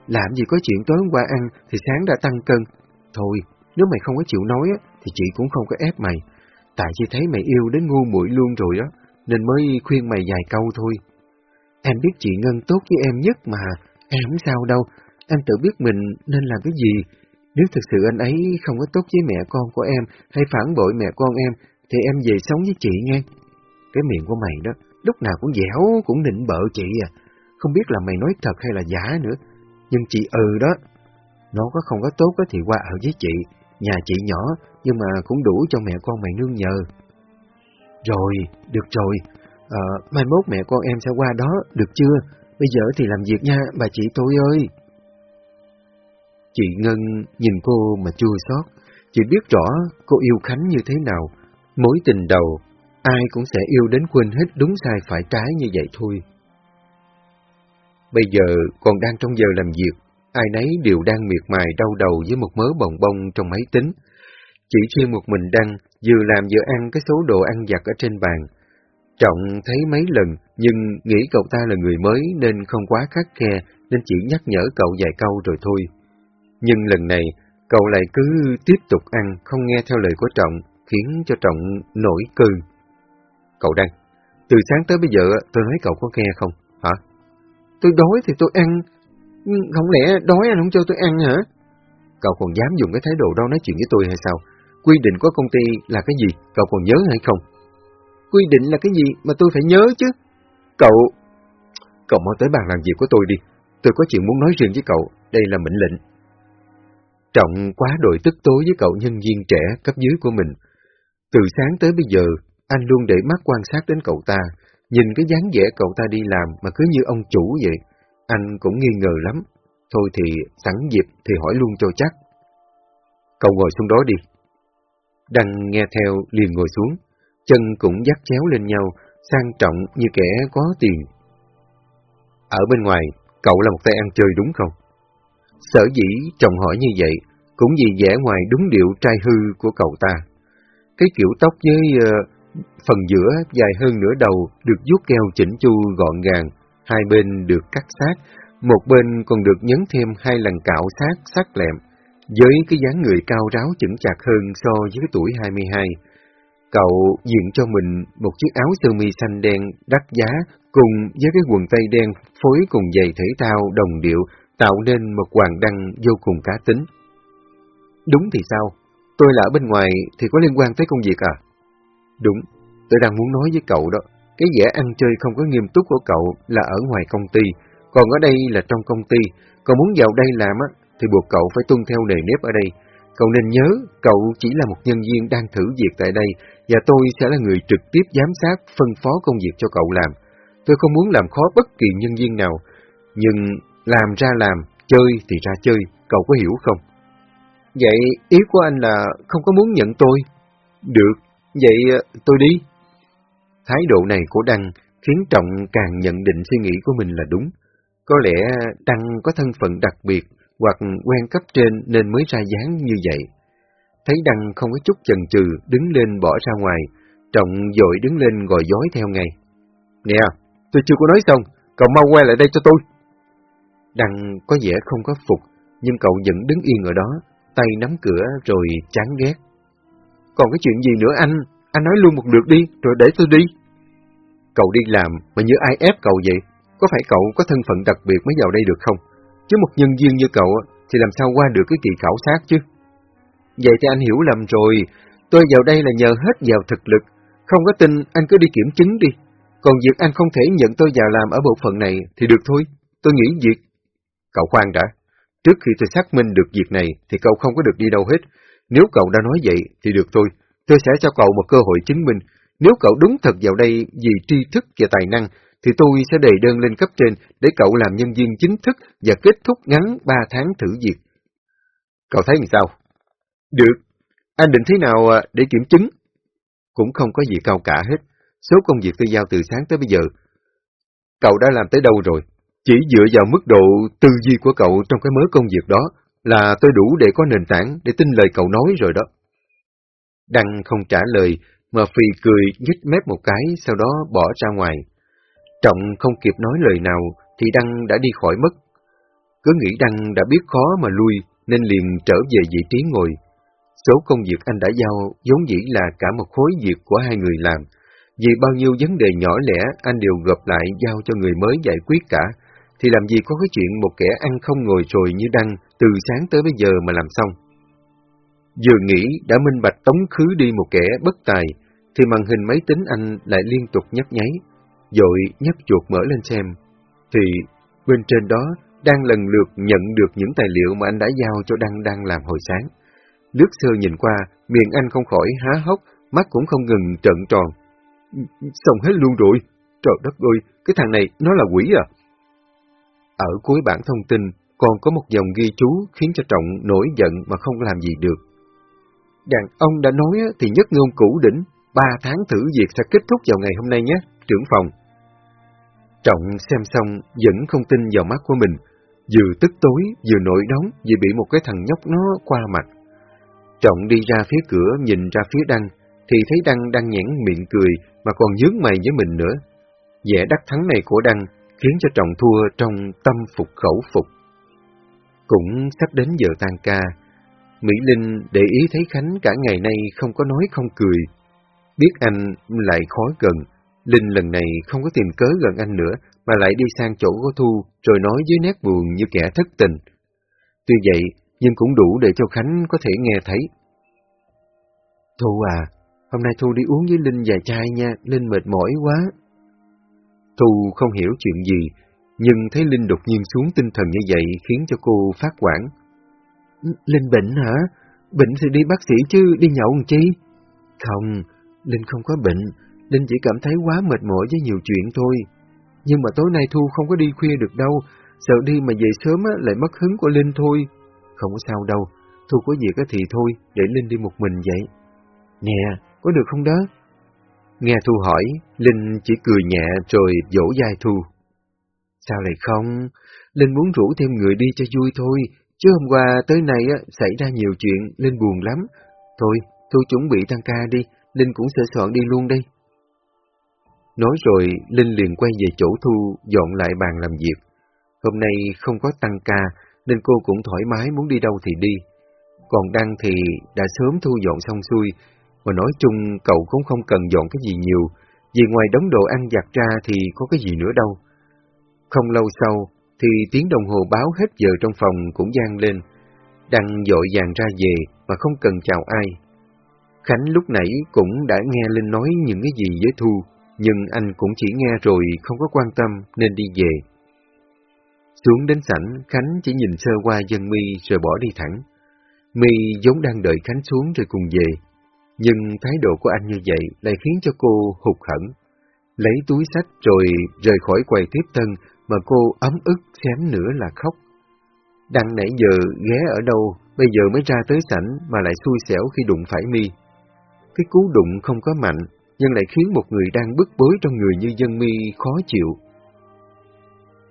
Làm gì có chuyện tối hôm qua ăn thì sáng đã tăng cân. Thôi, nếu mày không có chịu nói thì chị cũng không có ép mày. Tại chỉ thấy mày yêu đến ngu muội luôn rồi đó, nên mới khuyên mày vài câu thôi. Em biết chị Ngân tốt với em nhất mà, em không sao đâu, anh tự biết mình nên làm cái gì. Nếu thực sự anh ấy không có tốt với mẹ con của em, hay phản bội mẹ con em, thì em về sống với chị nghe. Cái miệng của mày đó, lúc nào cũng dẻo, cũng nịnh bợ chị à. Không biết là mày nói thật hay là giả nữa. Nhưng chị ừ đó, nó có không có tốt thì qua ở với chị, Nhà chị nhỏ, nhưng mà cũng đủ cho mẹ con mày nương nhờ. Rồi, được rồi, à, mai mốt mẹ con em sẽ qua đó, được chưa? Bây giờ thì làm việc nha, bà chị tôi ơi. Chị Ngân nhìn cô mà chua xót, chị biết rõ cô yêu Khánh như thế nào. Mối tình đầu, ai cũng sẽ yêu đến quên hết đúng sai phải trái như vậy thôi. Bây giờ còn đang trong giờ làm việc, ai nấy đều đang miệt mài đau đầu với một mớ bồng bông trong máy tính. Chỉ riêng một mình Đăng vừa làm vừa ăn cái số đồ ăn giặt ở trên bàn. Trọng thấy mấy lần, nhưng nghĩ cậu ta là người mới nên không quá khắc khe, nên chỉ nhắc nhở cậu vài câu rồi thôi. Nhưng lần này, cậu lại cứ tiếp tục ăn, không nghe theo lời của Trọng, khiến cho Trọng nổi cơn. Cậu đang từ sáng tới bây giờ tôi nói cậu có nghe không, hả? Tôi đói thì tôi ăn, không lẽ đói anh không cho tôi ăn hả? Cậu còn dám dùng cái thái độ đó nói chuyện với tôi hay sao? Quy định của công ty là cái gì? Cậu còn nhớ hay không? Quy định là cái gì mà tôi phải nhớ chứ? Cậu... Cậu mau tới bàn làm việc của tôi đi. Tôi có chuyện muốn nói riêng với cậu. Đây là mệnh lệnh. Trọng quá đội tức tối với cậu nhân viên trẻ cấp dưới của mình. Từ sáng tới bây giờ, anh luôn để mắt quan sát đến cậu ta. Nhìn cái dáng vẻ cậu ta đi làm mà cứ như ông chủ vậy. Anh cũng nghi ngờ lắm. Thôi thì sẵn dịp thì hỏi luôn cho chắc. Cậu ngồi xuống đó đi. Đăng nghe theo liền ngồi xuống, chân cũng dắt chéo lên nhau, sang trọng như kẻ có tiền. Ở bên ngoài, cậu là một tay ăn chơi đúng không? Sở dĩ chồng hỏi như vậy, cũng vì vẻ ngoài đúng điệu trai hư của cậu ta. Cái kiểu tóc với uh, phần giữa dài hơn nửa đầu được vuốt keo chỉnh chu gọn gàng, hai bên được cắt sát, một bên còn được nhấn thêm hai lần cạo sát sắc lẹm, với cái dáng người cao ráo chững chạc hơn so với cái tuổi 22. Cậu diện cho mình một chiếc áo sơ mi xanh đen đắt giá cùng với cái quần tây đen phối cùng giày thể thao đồng điệu tạo nên một hoàng đăng vô cùng cá tính. Đúng thì sao? Tôi là ở bên ngoài thì có liên quan tới công việc à? Đúng, tôi đang muốn nói với cậu đó. Cái vẻ ăn chơi không có nghiêm túc của cậu là ở ngoài công ty, còn ở đây là trong công ty. Còn muốn vào đây làm á, thì buộc cậu phải tuân theo nề nếp ở đây. Cậu nên nhớ, cậu chỉ là một nhân viên đang thử việc tại đây, và tôi sẽ là người trực tiếp giám sát, phân phó công việc cho cậu làm. Tôi không muốn làm khó bất kỳ nhân viên nào, nhưng làm ra làm, chơi thì ra chơi, cậu có hiểu không? Vậy ý của anh là không có muốn nhận tôi? Được, vậy ờ, tôi đi. Thái độ này của Đăng khiến Trọng càng nhận định suy nghĩ của mình là đúng. Có lẽ Đăng có thân phận đặc biệt hoặc quen cấp trên nên mới ra dáng như vậy. Thấy Đăng không có chút chần chừ, đứng lên bỏ ra ngoài, Trọng dội đứng lên gọi dối theo ngay. Nè, tôi chưa có nói xong, cậu mau quay lại đây cho tôi. Đăng có vẻ không có phục, nhưng cậu vẫn đứng yên ở đó, tay nắm cửa rồi chán ghét. Còn cái chuyện gì nữa anh? Anh nói luôn một lượt đi, rồi để tôi đi. Cậu đi làm mà như ai ép cậu vậy? Có phải cậu có thân phận đặc biệt mới vào đây được không? Chứ một nhân viên như cậu thì làm sao qua được cái kỳ khảo sát chứ? Vậy thì anh hiểu lầm rồi, tôi vào đây là nhờ hết vào thực lực. Không có tin, anh cứ đi kiểm chứng đi. Còn việc anh không thể nhận tôi vào làm ở bộ phận này thì được thôi, tôi nghĩ việc. Cậu khoan đã, trước khi tôi xác minh được việc này thì cậu không có được đi đâu hết. Nếu cậu đã nói vậy thì được thôi, tôi sẽ cho cậu một cơ hội chứng minh. Nếu cậu đúng thật vào đây vì tri thức và tài năng, thì tôi sẽ đề đơn lên cấp trên để cậu làm nhân viên chính thức và kết thúc ngắn 3 tháng thử việc. Cậu thấy làm sao? Được, anh định thế nào à, để kiểm chứng? Cũng không có gì cao cả hết, số công việc tôi giao từ sáng tới bây giờ. Cậu đã làm tới đâu rồi? Chỉ dựa vào mức độ tư duy của cậu trong cái mớ công việc đó là tôi đủ để có nền tảng để tin lời cậu nói rồi đó. Đăng không trả lời, mà Phi cười nhích mép một cái, sau đó bỏ ra ngoài. Trọng không kịp nói lời nào, thì Đăng đã đi khỏi mất. Cứ nghĩ Đăng đã biết khó mà lui, nên liền trở về vị trí ngồi. Số công việc anh đã giao giống dĩ là cả một khối việc của hai người làm. Vì bao nhiêu vấn đề nhỏ lẻ anh đều gộp lại giao cho người mới giải quyết cả, thì làm gì có cái chuyện một kẻ ăn không ngồi rồi như Đăng từ sáng tới bây giờ mà làm xong. Vừa nghĩ đã minh bạch tống khứ đi một kẻ bất tài, thì màn hình máy tính anh lại liên tục nhấp nháy, dội nhấp chuột mở lên xem. Thì bên trên đó đang lần lượt nhận được những tài liệu mà anh đã giao cho Đăng đang làm hồi sáng. Lướt sơ nhìn qua, miệng anh không khỏi há hốc, mắt cũng không ngừng trợn tròn. Xong hết luôn rồi. Trời đất ơi, cái thằng này nó là quỷ à? Ở cuối bản thông tin còn có một dòng ghi chú khiến cho Trọng nổi giận mà không làm gì được. Đàn ông đã nói thì nhất ngôn cũ đỉnh, ba tháng thử việc sẽ kết thúc vào ngày hôm nay nhé, trưởng phòng. Trọng xem xong vẫn không tin vào mắt của mình, vừa tức tối, vừa nổi nóng vì bị một cái thằng nhóc nó qua mặt. Trọng đi ra phía cửa nhìn ra phía Đăng, thì thấy Đăng đang nhẽn miệng cười mà còn nhướng mày với mình nữa. Vẻ đắc thắng này của Đăng khiến cho Trọng thua trong tâm phục khẩu phục. Cũng sắp đến giờ tan ca, Mỹ Linh để ý thấy Khánh cả ngày nay không có nói không cười. Biết anh lại khó gần, Linh lần này không có tìm cớ gần anh nữa, mà lại đi sang chỗ của Thu, rồi nói với nét buồn như kẻ thất tình. Tuy vậy, nhưng cũng đủ để cho Khánh có thể nghe thấy. Thu à, hôm nay Thu đi uống với Linh vài chai nha, Linh mệt mỏi quá. Thu không hiểu chuyện gì, nhưng thấy Linh đột nhiên xuống tinh thần như vậy khiến cho cô phát quản. Linh bệnh hả? Bệnh thì đi bác sĩ chứ, đi nhậu làm chi? Không, Linh không có bệnh, Linh chỉ cảm thấy quá mệt mỏi với nhiều chuyện thôi. Nhưng mà tối nay Thu không có đi khuya được đâu, sợ đi mà về sớm á, lại mất hứng của Linh thôi. Không có sao đâu, Thu có việc thì thôi, để Linh đi một mình vậy. Nè, có được không đó? Nghe Thu hỏi, Linh chỉ cười nhẹ rồi dỗ dai Thu. Sao lại không? Linh muốn rủ thêm người đi cho vui thôi, chứ hôm qua tới nay á, xảy ra nhiều chuyện, Linh buồn lắm. Thôi, thu chuẩn bị tăng ca đi, Linh cũng sẽ soạn đi luôn đây. Nói rồi, Linh liền quay về chỗ Thu, dọn lại bàn làm việc. Hôm nay không có tăng ca, nên cô cũng thoải mái muốn đi đâu thì đi. Còn Đăng thì đã sớm thu dọn xong xuôi, mà nói chung cậu cũng không cần dọn cái gì nhiều, vì ngoài đống đồ ăn giặt ra thì có cái gì nữa đâu. Không lâu sau, thì tiếng đồng hồ báo hết giờ trong phòng cũng gian lên. Đăng dội vàng ra về mà không cần chào ai. Khánh lúc nãy cũng đã nghe Linh nói những cái gì với Thu, nhưng anh cũng chỉ nghe rồi không có quan tâm nên đi về. Xuống đến sảnh, Khánh chỉ nhìn sơ qua dân mi rồi bỏ đi thẳng. Mi giống đang đợi Khánh xuống rồi cùng về, nhưng thái độ của anh như vậy lại khiến cho cô hụt hẫng. Lấy túi sách rồi rời khỏi quầy tiếp tân mà cô ấm ức xém nữa là khóc. đang nãy giờ ghé ở đâu, bây giờ mới ra tới sảnh mà lại xui xẻo khi đụng phải mi. Cái cú đụng không có mạnh, nhưng lại khiến một người đang bức bối trong người như dân mi khó chịu.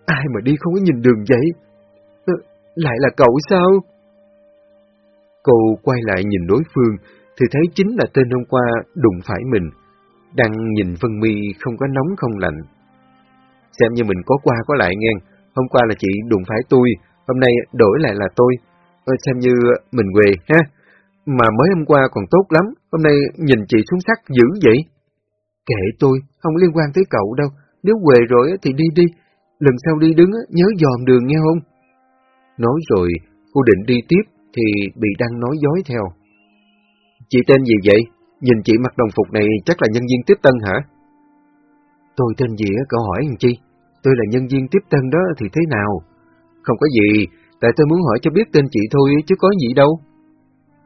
Ai mà đi không có nhìn đường vậy? Ờ, lại là cậu sao? Cô quay lại nhìn đối phương, thì thấy chính là tên hôm qua đụng phải mình. Đang nhìn Vân Mi không có nóng không lạnh. Xem như mình có qua có lại nghe, hôm qua là chị đụng phải tôi, hôm nay đổi lại là tôi. Ờ, xem như mình quê ha. Mà mới hôm qua còn tốt lắm, hôm nay nhìn chị xuống sắc dữ vậy. Kệ tôi, không liên quan tới cậu đâu, nếu quê rồi thì đi đi, lần sau đi đứng nhớ dòm đường nghe không? Nói rồi, cô định đi tiếp thì bị Đăng nói dối theo. Chị tên gì vậy? Nhìn chị mặc đồng phục này chắc là nhân viên tiếp tân hả? Tôi tên gì á, cậu hỏi làm chi? Tôi là nhân viên tiếp tân đó thì thế nào? Không có gì, tại tôi muốn hỏi cho biết tên chị thôi chứ có gì đâu.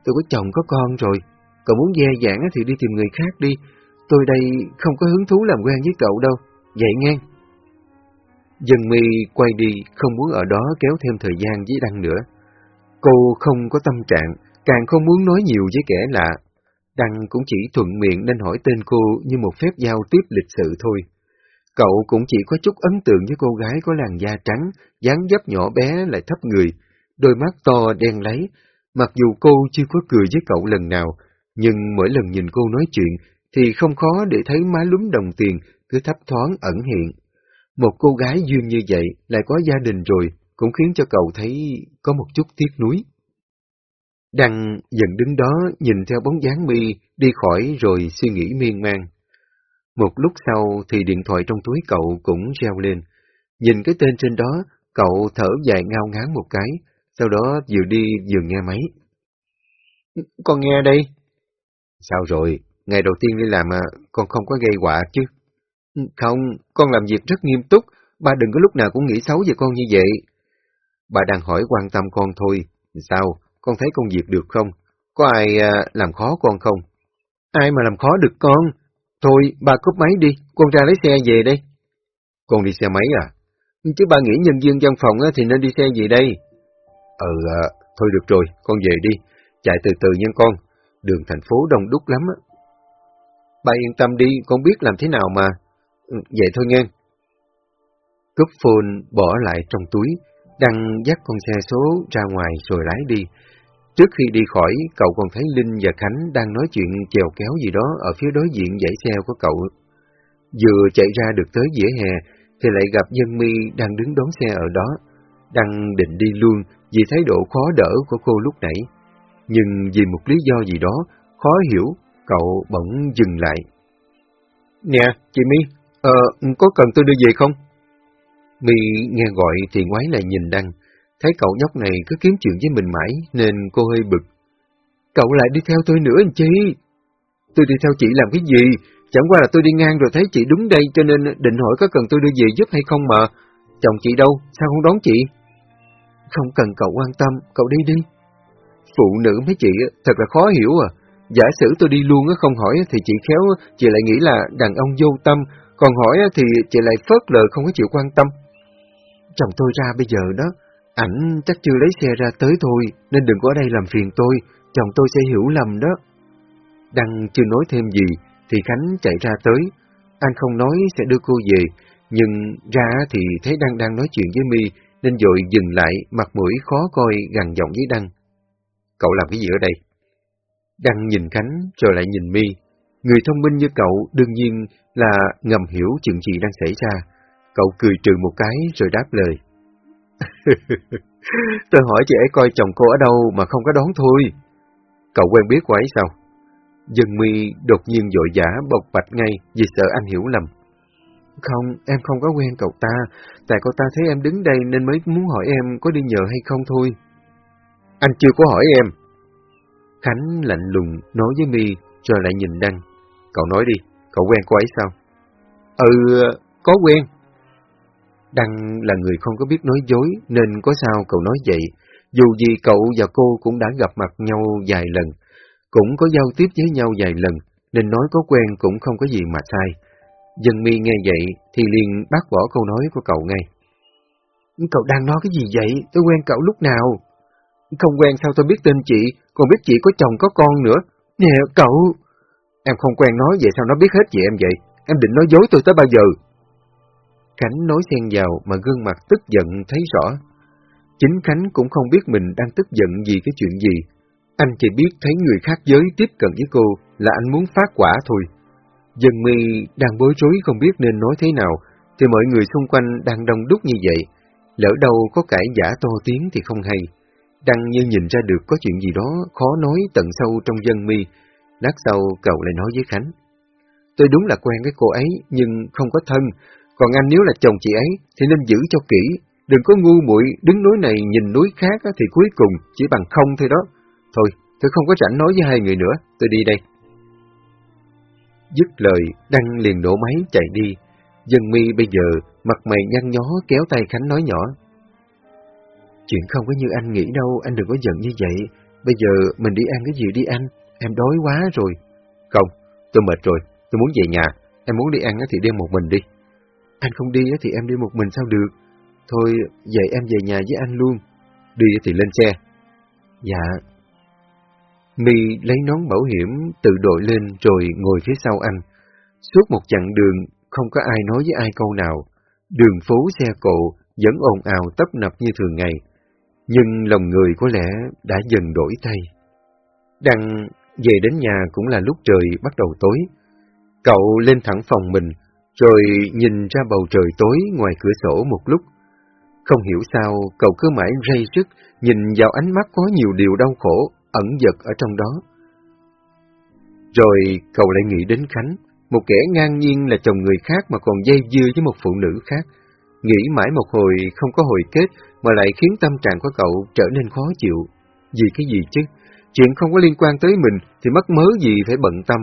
Tôi có chồng có con rồi, cậu muốn dè dãn thì đi tìm người khác đi. Tôi đây không có hứng thú làm quen với cậu đâu, vậy nghe. Dân mi quay đi, không muốn ở đó kéo thêm thời gian với Đăng nữa. Cô không có tâm trạng, càng không muốn nói nhiều với kẻ lạ. Đăng cũng chỉ thuận miệng nên hỏi tên cô như một phép giao tiếp lịch sự thôi. Cậu cũng chỉ có chút ấn tượng với cô gái có làn da trắng, dáng dấp nhỏ bé lại thấp người, đôi mắt to đen lấy. Mặc dù cô chưa có cười với cậu lần nào, nhưng mỗi lần nhìn cô nói chuyện thì không khó để thấy má lúm đồng tiền cứ thấp thoáng ẩn hiện. Một cô gái duyên như vậy lại có gia đình rồi, cũng khiến cho cậu thấy có một chút tiếc nuối. Đăng dần đứng đó nhìn theo bóng dáng mi đi khỏi rồi suy nghĩ miên man. Một lúc sau thì điện thoại trong túi cậu cũng reo lên. Nhìn cái tên trên đó, cậu thở dài ngao ngán một cái, sau đó vừa đi vừa nghe máy. Con nghe đây. Sao rồi? Ngày đầu tiên đi làm à, con không có gây họa chứ? Không, con làm việc rất nghiêm túc, ba đừng có lúc nào cũng nghĩ xấu về con như vậy. Bà đang hỏi quan tâm con thôi. Sao? Con thấy công việc được không? Có ai à, làm khó con không? Ai mà làm khó được con? Thôi, ba cúp máy đi, con ra lấy xe về đây. Con đi xe máy à? Chứ ba nghĩ nhân viên văn phòng thì nên đi xe gì đây? Ừ, à, thôi được rồi, con về đi. Chạy từ từ nha con. Đường thành phố đông đúc lắm á. Ba yên tâm đi, con biết làm thế nào mà. Ừ, vậy thôi nghe. Cúp phone bỏ lại trong túi, đang dắt con xe số ra ngoài rồi lái đi. Trước khi đi khỏi, cậu còn thấy Linh và Khánh đang nói chuyện chèo kéo gì đó ở phía đối diện dãy xe của cậu. Vừa chạy ra được tới vỉa hè, thì lại gặp Dân Mi đang đứng đón xe ở đó. Đang định đi luôn vì thái độ khó đỡ của cô lúc nãy. Nhưng vì một lý do gì đó, khó hiểu, cậu bỗng dừng lại. Nè, chị Mi, ờ, có cần tôi đưa về không? Mi nghe gọi thì ngoái lại nhìn Đăng, thấy cậu nhóc này cứ kiếm chuyện với mình mãi nên cô hơi bực. Cậu lại đi theo tôi nữa anh chi? Tôi đi theo chị làm cái gì? Chẳng qua là tôi đi ngang rồi thấy chị đúng đây cho nên định hỏi có cần tôi đưa về giúp hay không mà. Chồng chị đâu? Sao không đón chị? Không cần cậu quan tâm, cậu đi đi. Phụ nữ mấy chị thật là khó hiểu à. Giả sử tôi đi luôn không hỏi thì chị khéo chị lại nghĩ là đàn ông vô tâm, còn hỏi thì chị lại phớt lờ không có chịu quan tâm. Chồng tôi ra bây giờ đó, ảnh chắc chưa lấy xe ra tới thôi, nên đừng có ở đây làm phiền tôi, chồng tôi sẽ hiểu lầm đó. Đăng chưa nói thêm gì, thì Khánh chạy ra tới. Anh không nói sẽ đưa cô về, nhưng ra thì thấy Đăng đang nói chuyện với mi nên dội dừng lại, mặt mũi khó coi gằn giọng với Đăng. Cậu làm cái gì ở đây? Đăng nhìn Khánh rồi lại nhìn mi. Người thông minh như cậu đương nhiên là ngầm hiểu chuyện gì đang xảy ra. Cậu cười trừ một cái rồi đáp lời. [laughs] Tôi hỏi chị ấy coi chồng cô ở đâu mà không có đón thôi. Cậu quen biết cô ấy sao? Dân mi đột nhiên dội giả bộc bạch ngay vì sợ anh hiểu lầm. Không, em không có quen cậu ta, tại cậu ta thấy em đứng đây nên mới muốn hỏi em có đi nhờ hay không thôi. Anh chưa có hỏi em. Khánh lạnh lùng nói với mi rồi lại nhìn Đăng. Cậu nói đi, cậu quen cô ấy sao? Ừ, có quen. Đăng là người không có biết nói dối nên có sao cậu nói vậy. Dù gì cậu và cô cũng đã gặp mặt nhau vài lần, cũng có giao tiếp với nhau vài lần, nên nói có quen cũng không có gì mà sai. Dân mi nghe vậy thì liền bác bỏ câu nói của cậu ngay. Cậu đang nói cái gì vậy? Tôi quen cậu lúc nào? Không quen sao tôi biết tên chị, còn biết chị có chồng có con nữa. Nè, cậu... Em không quen nói vậy sao nó biết hết về em vậy? Em định nói dối tôi tới bao giờ? Khánh nói xen vào mà gương mặt tức giận thấy rõ. Chính Khánh cũng không biết mình đang tức giận vì cái chuyện gì. Anh chỉ biết thấy người khác giới tiếp cận với cô là anh muốn phát quả thôi. Dân mi đang bối rối không biết nên nói thế nào, thì mọi người xung quanh đang đông đúc như vậy. Lỡ đâu có cãi giả to tiếng thì không hay. Đang như nhìn ra được có chuyện gì đó khó nói tận sâu trong dân mi. Lát sau cậu lại nói với Khánh. Tôi đúng là quen với cô ấy, nhưng không có thân. Còn anh nếu là chồng chị ấy, thì nên giữ cho kỹ. Đừng có ngu muội đứng núi này nhìn núi khác thì cuối cùng chỉ bằng không thôi đó. Thôi, tôi không có rảnh nói với hai người nữa, tôi đi đây. Dứt lời, Đăng liền nổ máy chạy đi. Dân mi bây giờ, mặt mày nhăn nhó kéo tay Khánh nói nhỏ. Chuyện không có như anh nghĩ đâu, anh đừng có giận như vậy. Bây giờ mình đi ăn cái gì đi anh? Em đói quá rồi. Không, tôi mệt rồi, tôi muốn về nhà. Em muốn đi ăn thì đi một mình đi. Anh không đi thì em đi một mình sao được? Thôi, vậy em về nhà với anh luôn. Đi thì lên xe. Dạ. My lấy nón bảo hiểm tự đội lên rồi ngồi phía sau anh. Suốt một chặng đường, không có ai nói với ai câu nào. Đường phố xe cộ vẫn ồn ào tấp nập như thường ngày. Nhưng lòng người có lẽ đã dần đổi thay. Đăng về đến nhà cũng là lúc trời bắt đầu tối. Cậu lên thẳng phòng mình, rồi nhìn ra bầu trời tối ngoài cửa sổ một lúc. Không hiểu sao, cậu cứ mãi ray rứt, nhìn vào ánh mắt có nhiều điều đau khổ, ẩn giật ở trong đó. Rồi cậu lại nghĩ đến Khánh, một kẻ ngang nhiên là chồng người khác mà còn dây dưa với một phụ nữ khác. Nghĩ mãi một hồi không có hồi kết mà lại khiến tâm trạng của cậu trở nên khó chịu. Vì cái gì chứ? Chuyện không có liên quan tới mình thì mắc mớ gì phải bận tâm.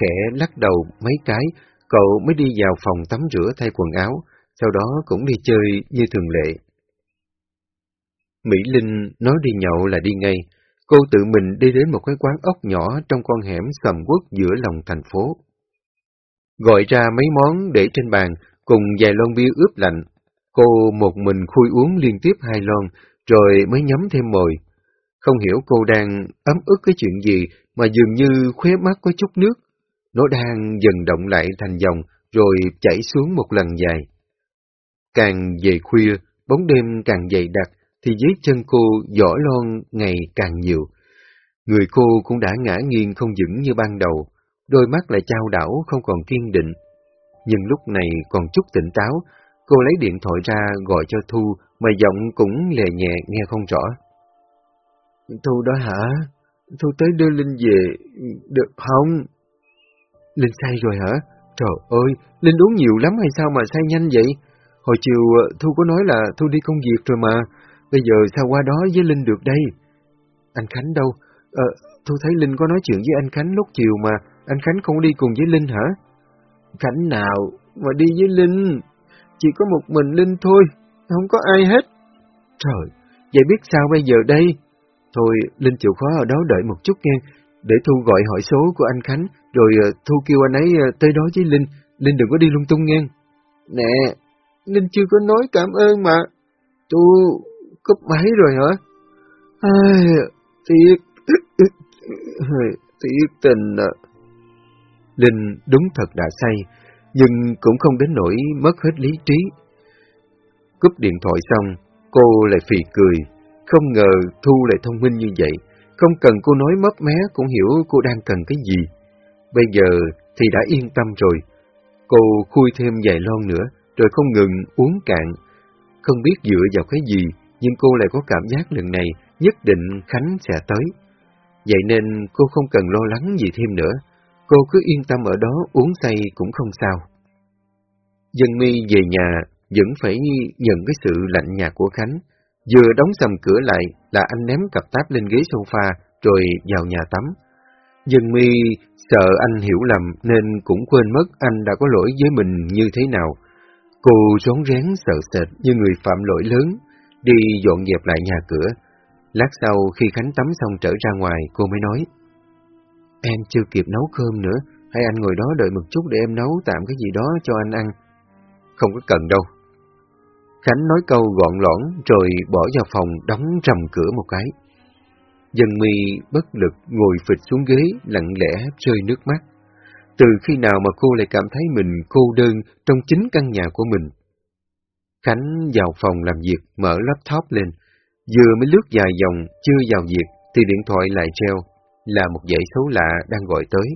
Khẽ lắc đầu mấy cái, cậu mới đi vào phòng tắm rửa thay quần áo, sau đó cũng đi chơi như thường lệ. Mỹ Linh nói đi nhậu là đi ngay, cô tự mình đi đến một cái quán ốc nhỏ trong con hẻm sầm quốc giữa lòng thành phố. Gọi ra mấy món để trên bàn, cùng vài lon bia ướp lạnh. Cô một mình khui uống liên tiếp hai lon, rồi mới nhắm thêm mồi. Không hiểu cô đang ấm ức cái chuyện gì mà dường như khóe mắt có chút nước. Nó đang dần động lại thành dòng, rồi chảy xuống một lần dài. Càng về khuya, bóng đêm càng dày đặc, thì dưới chân cô giỏ lon ngày càng nhiều. Người cô cũng đã ngã nghiêng không vững như ban đầu, đôi mắt lại trao đảo không còn kiên định. Nhưng lúc này còn chút tỉnh táo, cô lấy điện thoại ra gọi cho Thu, mà giọng cũng lè nhẹ nghe không rõ. Thu đó hả? Thu tới đưa Linh về, được không? Linh say rồi hả? Trời ơi, Linh uống nhiều lắm hay sao mà say nhanh vậy? Hồi chiều Thu có nói là Thu đi công việc rồi mà, bây giờ sao qua đó với Linh được đây? Anh Khánh đâu? Ờ, Thu thấy Linh có nói chuyện với anh Khánh lúc chiều mà, anh Khánh không đi cùng với Linh hả? Khánh nào mà đi với Linh? Chỉ có một mình Linh thôi, không có ai hết. Trời, vậy biết sao bây giờ đây? Thôi, Linh chịu khó ở đó đợi một chút nghe, để Thu gọi hỏi số của anh Khánh, rồi ờ, Thu kêu anh ấy ờ, tới đó với Linh. Linh đừng có đi lung tung nghe. Nè, Linh chưa có nói cảm ơn mà. Thu cúp máy rồi hả? Ai, thiệt, thiệt tình à. Linh đúng thật đã say, nhưng cũng không đến nỗi mất hết lý trí. Cúp điện thoại xong, Cô lại phì cười, không ngờ Thu lại thông minh như vậy. Không cần cô nói mấp mé cũng hiểu cô đang cần cái gì. Bây giờ thì đã yên tâm rồi. Cô khui thêm vài lon nữa, rồi không ngừng uống cạn. Không biết dựa vào cái gì, nhưng cô lại có cảm giác lần này nhất định Khánh sẽ tới. Vậy nên cô không cần lo lắng gì thêm nữa. Cô cứ yên tâm ở đó uống say cũng không sao. Dân mi về nhà vẫn phải nhận cái sự lạnh nhạt của Khánh. Vừa đóng sầm cửa lại là anh ném cặp táp lên ghế sofa rồi vào nhà tắm. Dân mi sợ anh hiểu lầm nên cũng quên mất anh đã có lỗi với mình như thế nào. Cô rón rén sợ sệt như người phạm lỗi lớn, đi dọn dẹp lại nhà cửa. Lát sau khi Khánh tắm xong trở ra ngoài, cô mới nói. Em chưa kịp nấu cơm nữa, hay anh ngồi đó đợi một chút để em nấu tạm cái gì đó cho anh ăn. Không có cần đâu. Khánh nói câu gọn lõn rồi bỏ vào phòng đóng trầm cửa một cái. Dân mi bất lực ngồi phịch xuống ghế lặng lẽ rơi nước mắt. Từ khi nào mà cô lại cảm thấy mình cô đơn trong chính căn nhà của mình? Khánh vào phòng làm việc, mở laptop lên. Vừa mới lướt dài dòng, chưa vào việc, thì điện thoại lại treo, là một dãy số lạ đang gọi tới.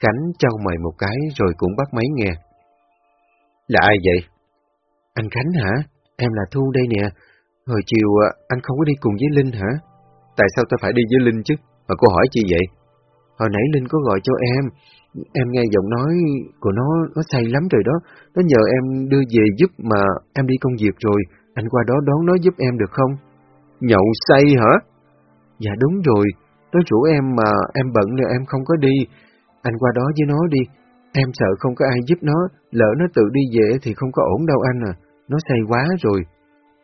Khánh trao mày một cái rồi cũng bắt máy nghe. Là ai vậy? Anh Khánh hả? Em là Thu đây nè. Hồi chiều à, anh không có đi cùng với Linh hả? Tại sao tôi phải đi với Linh chứ? Mà cô hỏi chi vậy? Hồi nãy Linh có gọi cho em, em nghe giọng nói của nó, nó say lắm rồi đó. Nó nhờ em đưa về giúp mà em đi công việc rồi, anh qua đó đón nó giúp em được không? Nhậu say hả? Dạ đúng rồi, nó rủ em mà em bận nên em không có đi. Anh qua đó với nó đi, em sợ không có ai giúp nó, lỡ nó tự đi về thì không có ổn đâu anh à, nó say quá rồi.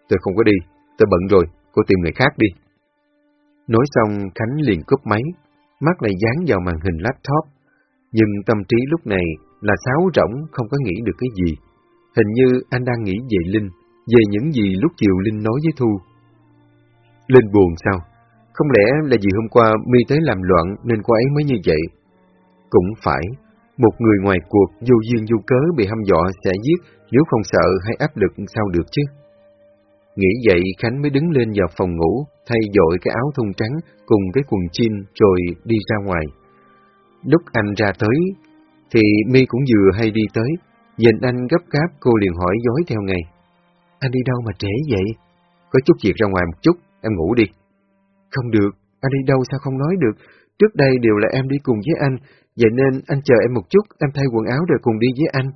Tôi không có đi, tôi bận rồi, cô tìm người khác đi. Nói xong Khánh liền cúp máy, mắt lại dán vào màn hình laptop. Nhưng tâm trí lúc này là sáo rỗng không có nghĩ được cái gì. Hình như anh đang nghĩ về Linh, về những gì lúc chiều Linh nói với Thu. Linh buồn sao? Không lẽ là vì hôm qua mi tới làm loạn nên cô ấy mới như vậy? Cũng phải, một người ngoài cuộc vô duyên vô cớ bị hăm dọa sẽ giết nếu không sợ hay áp lực sao được chứ? Nghĩ vậy Khánh mới đứng lên vào phòng ngủ, thay dội cái áo thun trắng cùng cái quần jean rồi đi ra ngoài. Lúc anh ra tới, thì mi cũng vừa hay đi tới, nhìn anh gấp gáp cô liền hỏi dối theo ngày. Anh đi đâu mà trễ vậy? Có chút việc ra ngoài một chút, em ngủ đi. Không được, anh đi đâu sao không nói được, trước đây đều là em đi cùng với anh, vậy nên anh chờ em một chút, em thay quần áo rồi cùng đi với anh.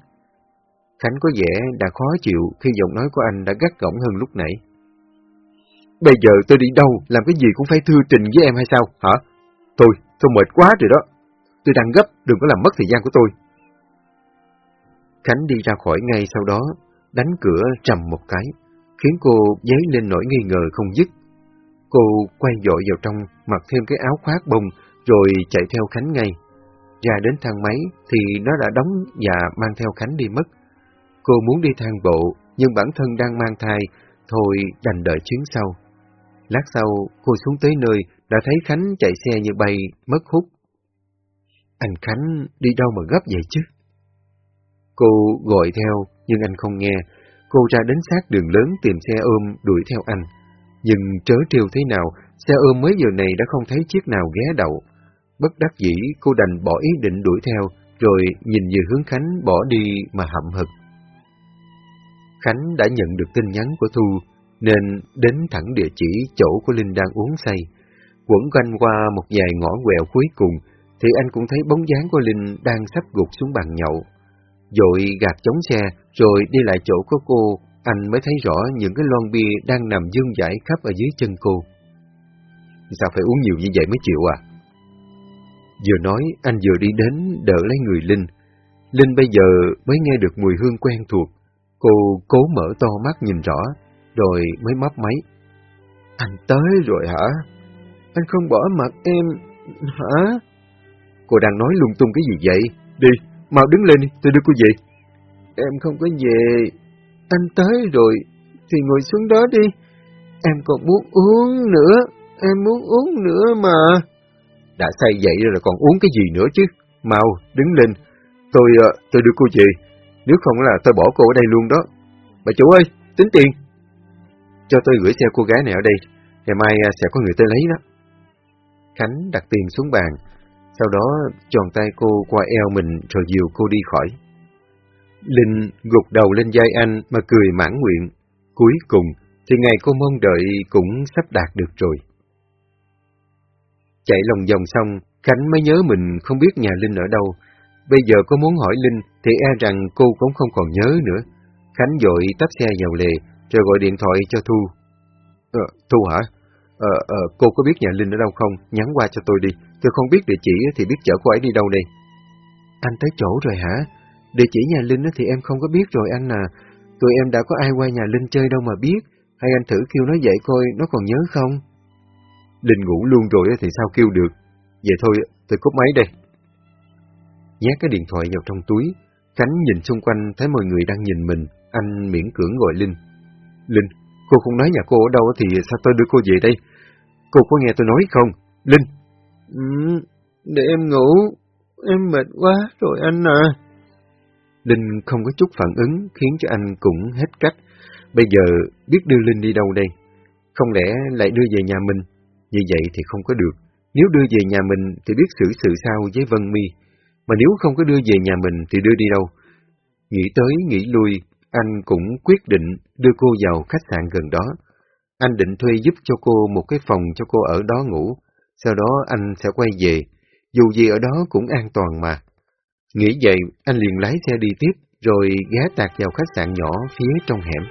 Khánh có vẻ đã khó chịu khi giọng nói của anh đã gắt gỏng hơn lúc nãy. Bây giờ tôi đi đâu, làm cái gì cũng phải thư trình với em hay sao, hả? Thôi, tôi mệt quá rồi đó. Tôi đang gấp, đừng có làm mất thời gian của tôi. Khánh đi ra khỏi ngay sau đó, đánh cửa trầm một cái, khiến cô dấy lên nỗi nghi ngờ không dứt. Cô quay dội vào trong, mặc thêm cái áo khoác bông, rồi chạy theo Khánh ngay. Ra đến thang máy thì nó đã đóng và mang theo Khánh đi mất. Cô muốn đi thang bộ, nhưng bản thân đang mang thai, thôi đành đợi chuyến sau. Lát sau, cô xuống tới nơi, đã thấy Khánh chạy xe như bay, mất hút. Anh Khánh đi đâu mà gấp vậy chứ? Cô gọi theo, nhưng anh không nghe. Cô ra đến sát đường lớn tìm xe ôm đuổi theo anh. Nhưng trớ trêu thế nào, xe ôm mới giờ này đã không thấy chiếc nào ghé đậu. Bất đắc dĩ, cô đành bỏ ý định đuổi theo, rồi nhìn về hướng Khánh bỏ đi mà hậm hực. Khánh đã nhận được tin nhắn của Thu, nên đến thẳng địa chỉ chỗ của Linh đang uống say. Quẩn quanh qua một vài ngõ quẹo cuối cùng, thì anh cũng thấy bóng dáng của Linh đang sắp gục xuống bàn nhậu. Rồi gạt chống xe, rồi đi lại chỗ của cô, anh mới thấy rõ những cái lon bia đang nằm dương dãi khắp ở dưới chân cô. Sao phải uống nhiều như vậy mới chịu à? Vừa nói, anh vừa đi đến đỡ lấy người Linh. Linh bây giờ mới nghe được mùi hương quen thuộc. Cô cố mở to mắt nhìn rõ, rồi mới mấp máy. Anh tới rồi hả? Anh không bỏ mặt em, hả? Cô đang nói lung tung cái gì vậy? Đi, mau đứng lên đi, tôi đưa cô về. Em không có về. Anh tới rồi, thì ngồi xuống đó đi. Em còn muốn uống nữa, em muốn uống nữa mà. Đã say vậy rồi còn uống cái gì nữa chứ? Mau, đứng lên. Tôi, ờ, tôi đưa cô về. Nếu không là tôi bỏ cô ở đây luôn đó. Bà chủ ơi, tính tiền. cho tôi gửi xe cô gái này ở đây, ngày mai ờ, sẽ có người tới lấy đó. Khánh đặt tiền xuống bàn, sau đó tròn tay cô qua eo mình rồi dìu cô đi khỏi. Linh gục đầu lên vai anh mà cười mãn nguyện. Cuối cùng thì ngày cô mong đợi cũng sắp đạt được rồi. Chạy lòng vòng xong, Khánh mới nhớ mình không biết nhà Linh ở đâu. Bây giờ có muốn hỏi Linh thì e rằng cô cũng không còn nhớ nữa. Khánh dội tắt xe vào lề, rồi gọi điện thoại cho Thu. Ờ, Thu hả? Ờ, ờ, cô có biết nhà Linh ở đâu không? Nhắn qua cho tôi đi. Tôi không biết địa chỉ thì biết chở cô ấy đi đâu đây. Anh tới chỗ rồi hả? Địa chỉ nhà Linh thì em không có biết rồi anh à. Tụi em đã có ai qua nhà Linh chơi đâu mà biết. Hay anh thử kêu nó dậy coi nó còn nhớ không? Linh ngủ luôn rồi thì sao kêu được. Vậy thôi, tôi cúp máy đây. Nhét cái điện thoại vào trong túi, Khánh nhìn xung quanh thấy mọi người đang nhìn mình, anh miễn cưỡng gọi Linh. Linh, cô không nói nhà cô ở đâu thì sao tôi đưa cô về đây? Cô có nghe tôi nói không? Linh! Ừ, để em ngủ, em mệt quá rồi anh à. Linh không có chút phản ứng khiến cho anh cũng hết cách. Bây giờ biết đưa Linh đi đâu đây? Không lẽ lại đưa về nhà mình? Như vậy thì không có được. Nếu đưa về nhà mình thì biết xử sự sao với Vân Mi. Mà nếu không có đưa về nhà mình thì đưa đi đâu? Nghĩ tới, nghĩ lui, anh cũng quyết định đưa cô vào khách sạn gần đó. Anh định thuê giúp cho cô một cái phòng cho cô ở đó ngủ. Sau đó anh sẽ quay về, dù gì ở đó cũng an toàn mà. Nghĩ vậy, anh liền lái xe đi tiếp, rồi ghé tạc vào khách sạn nhỏ phía trong hẻm.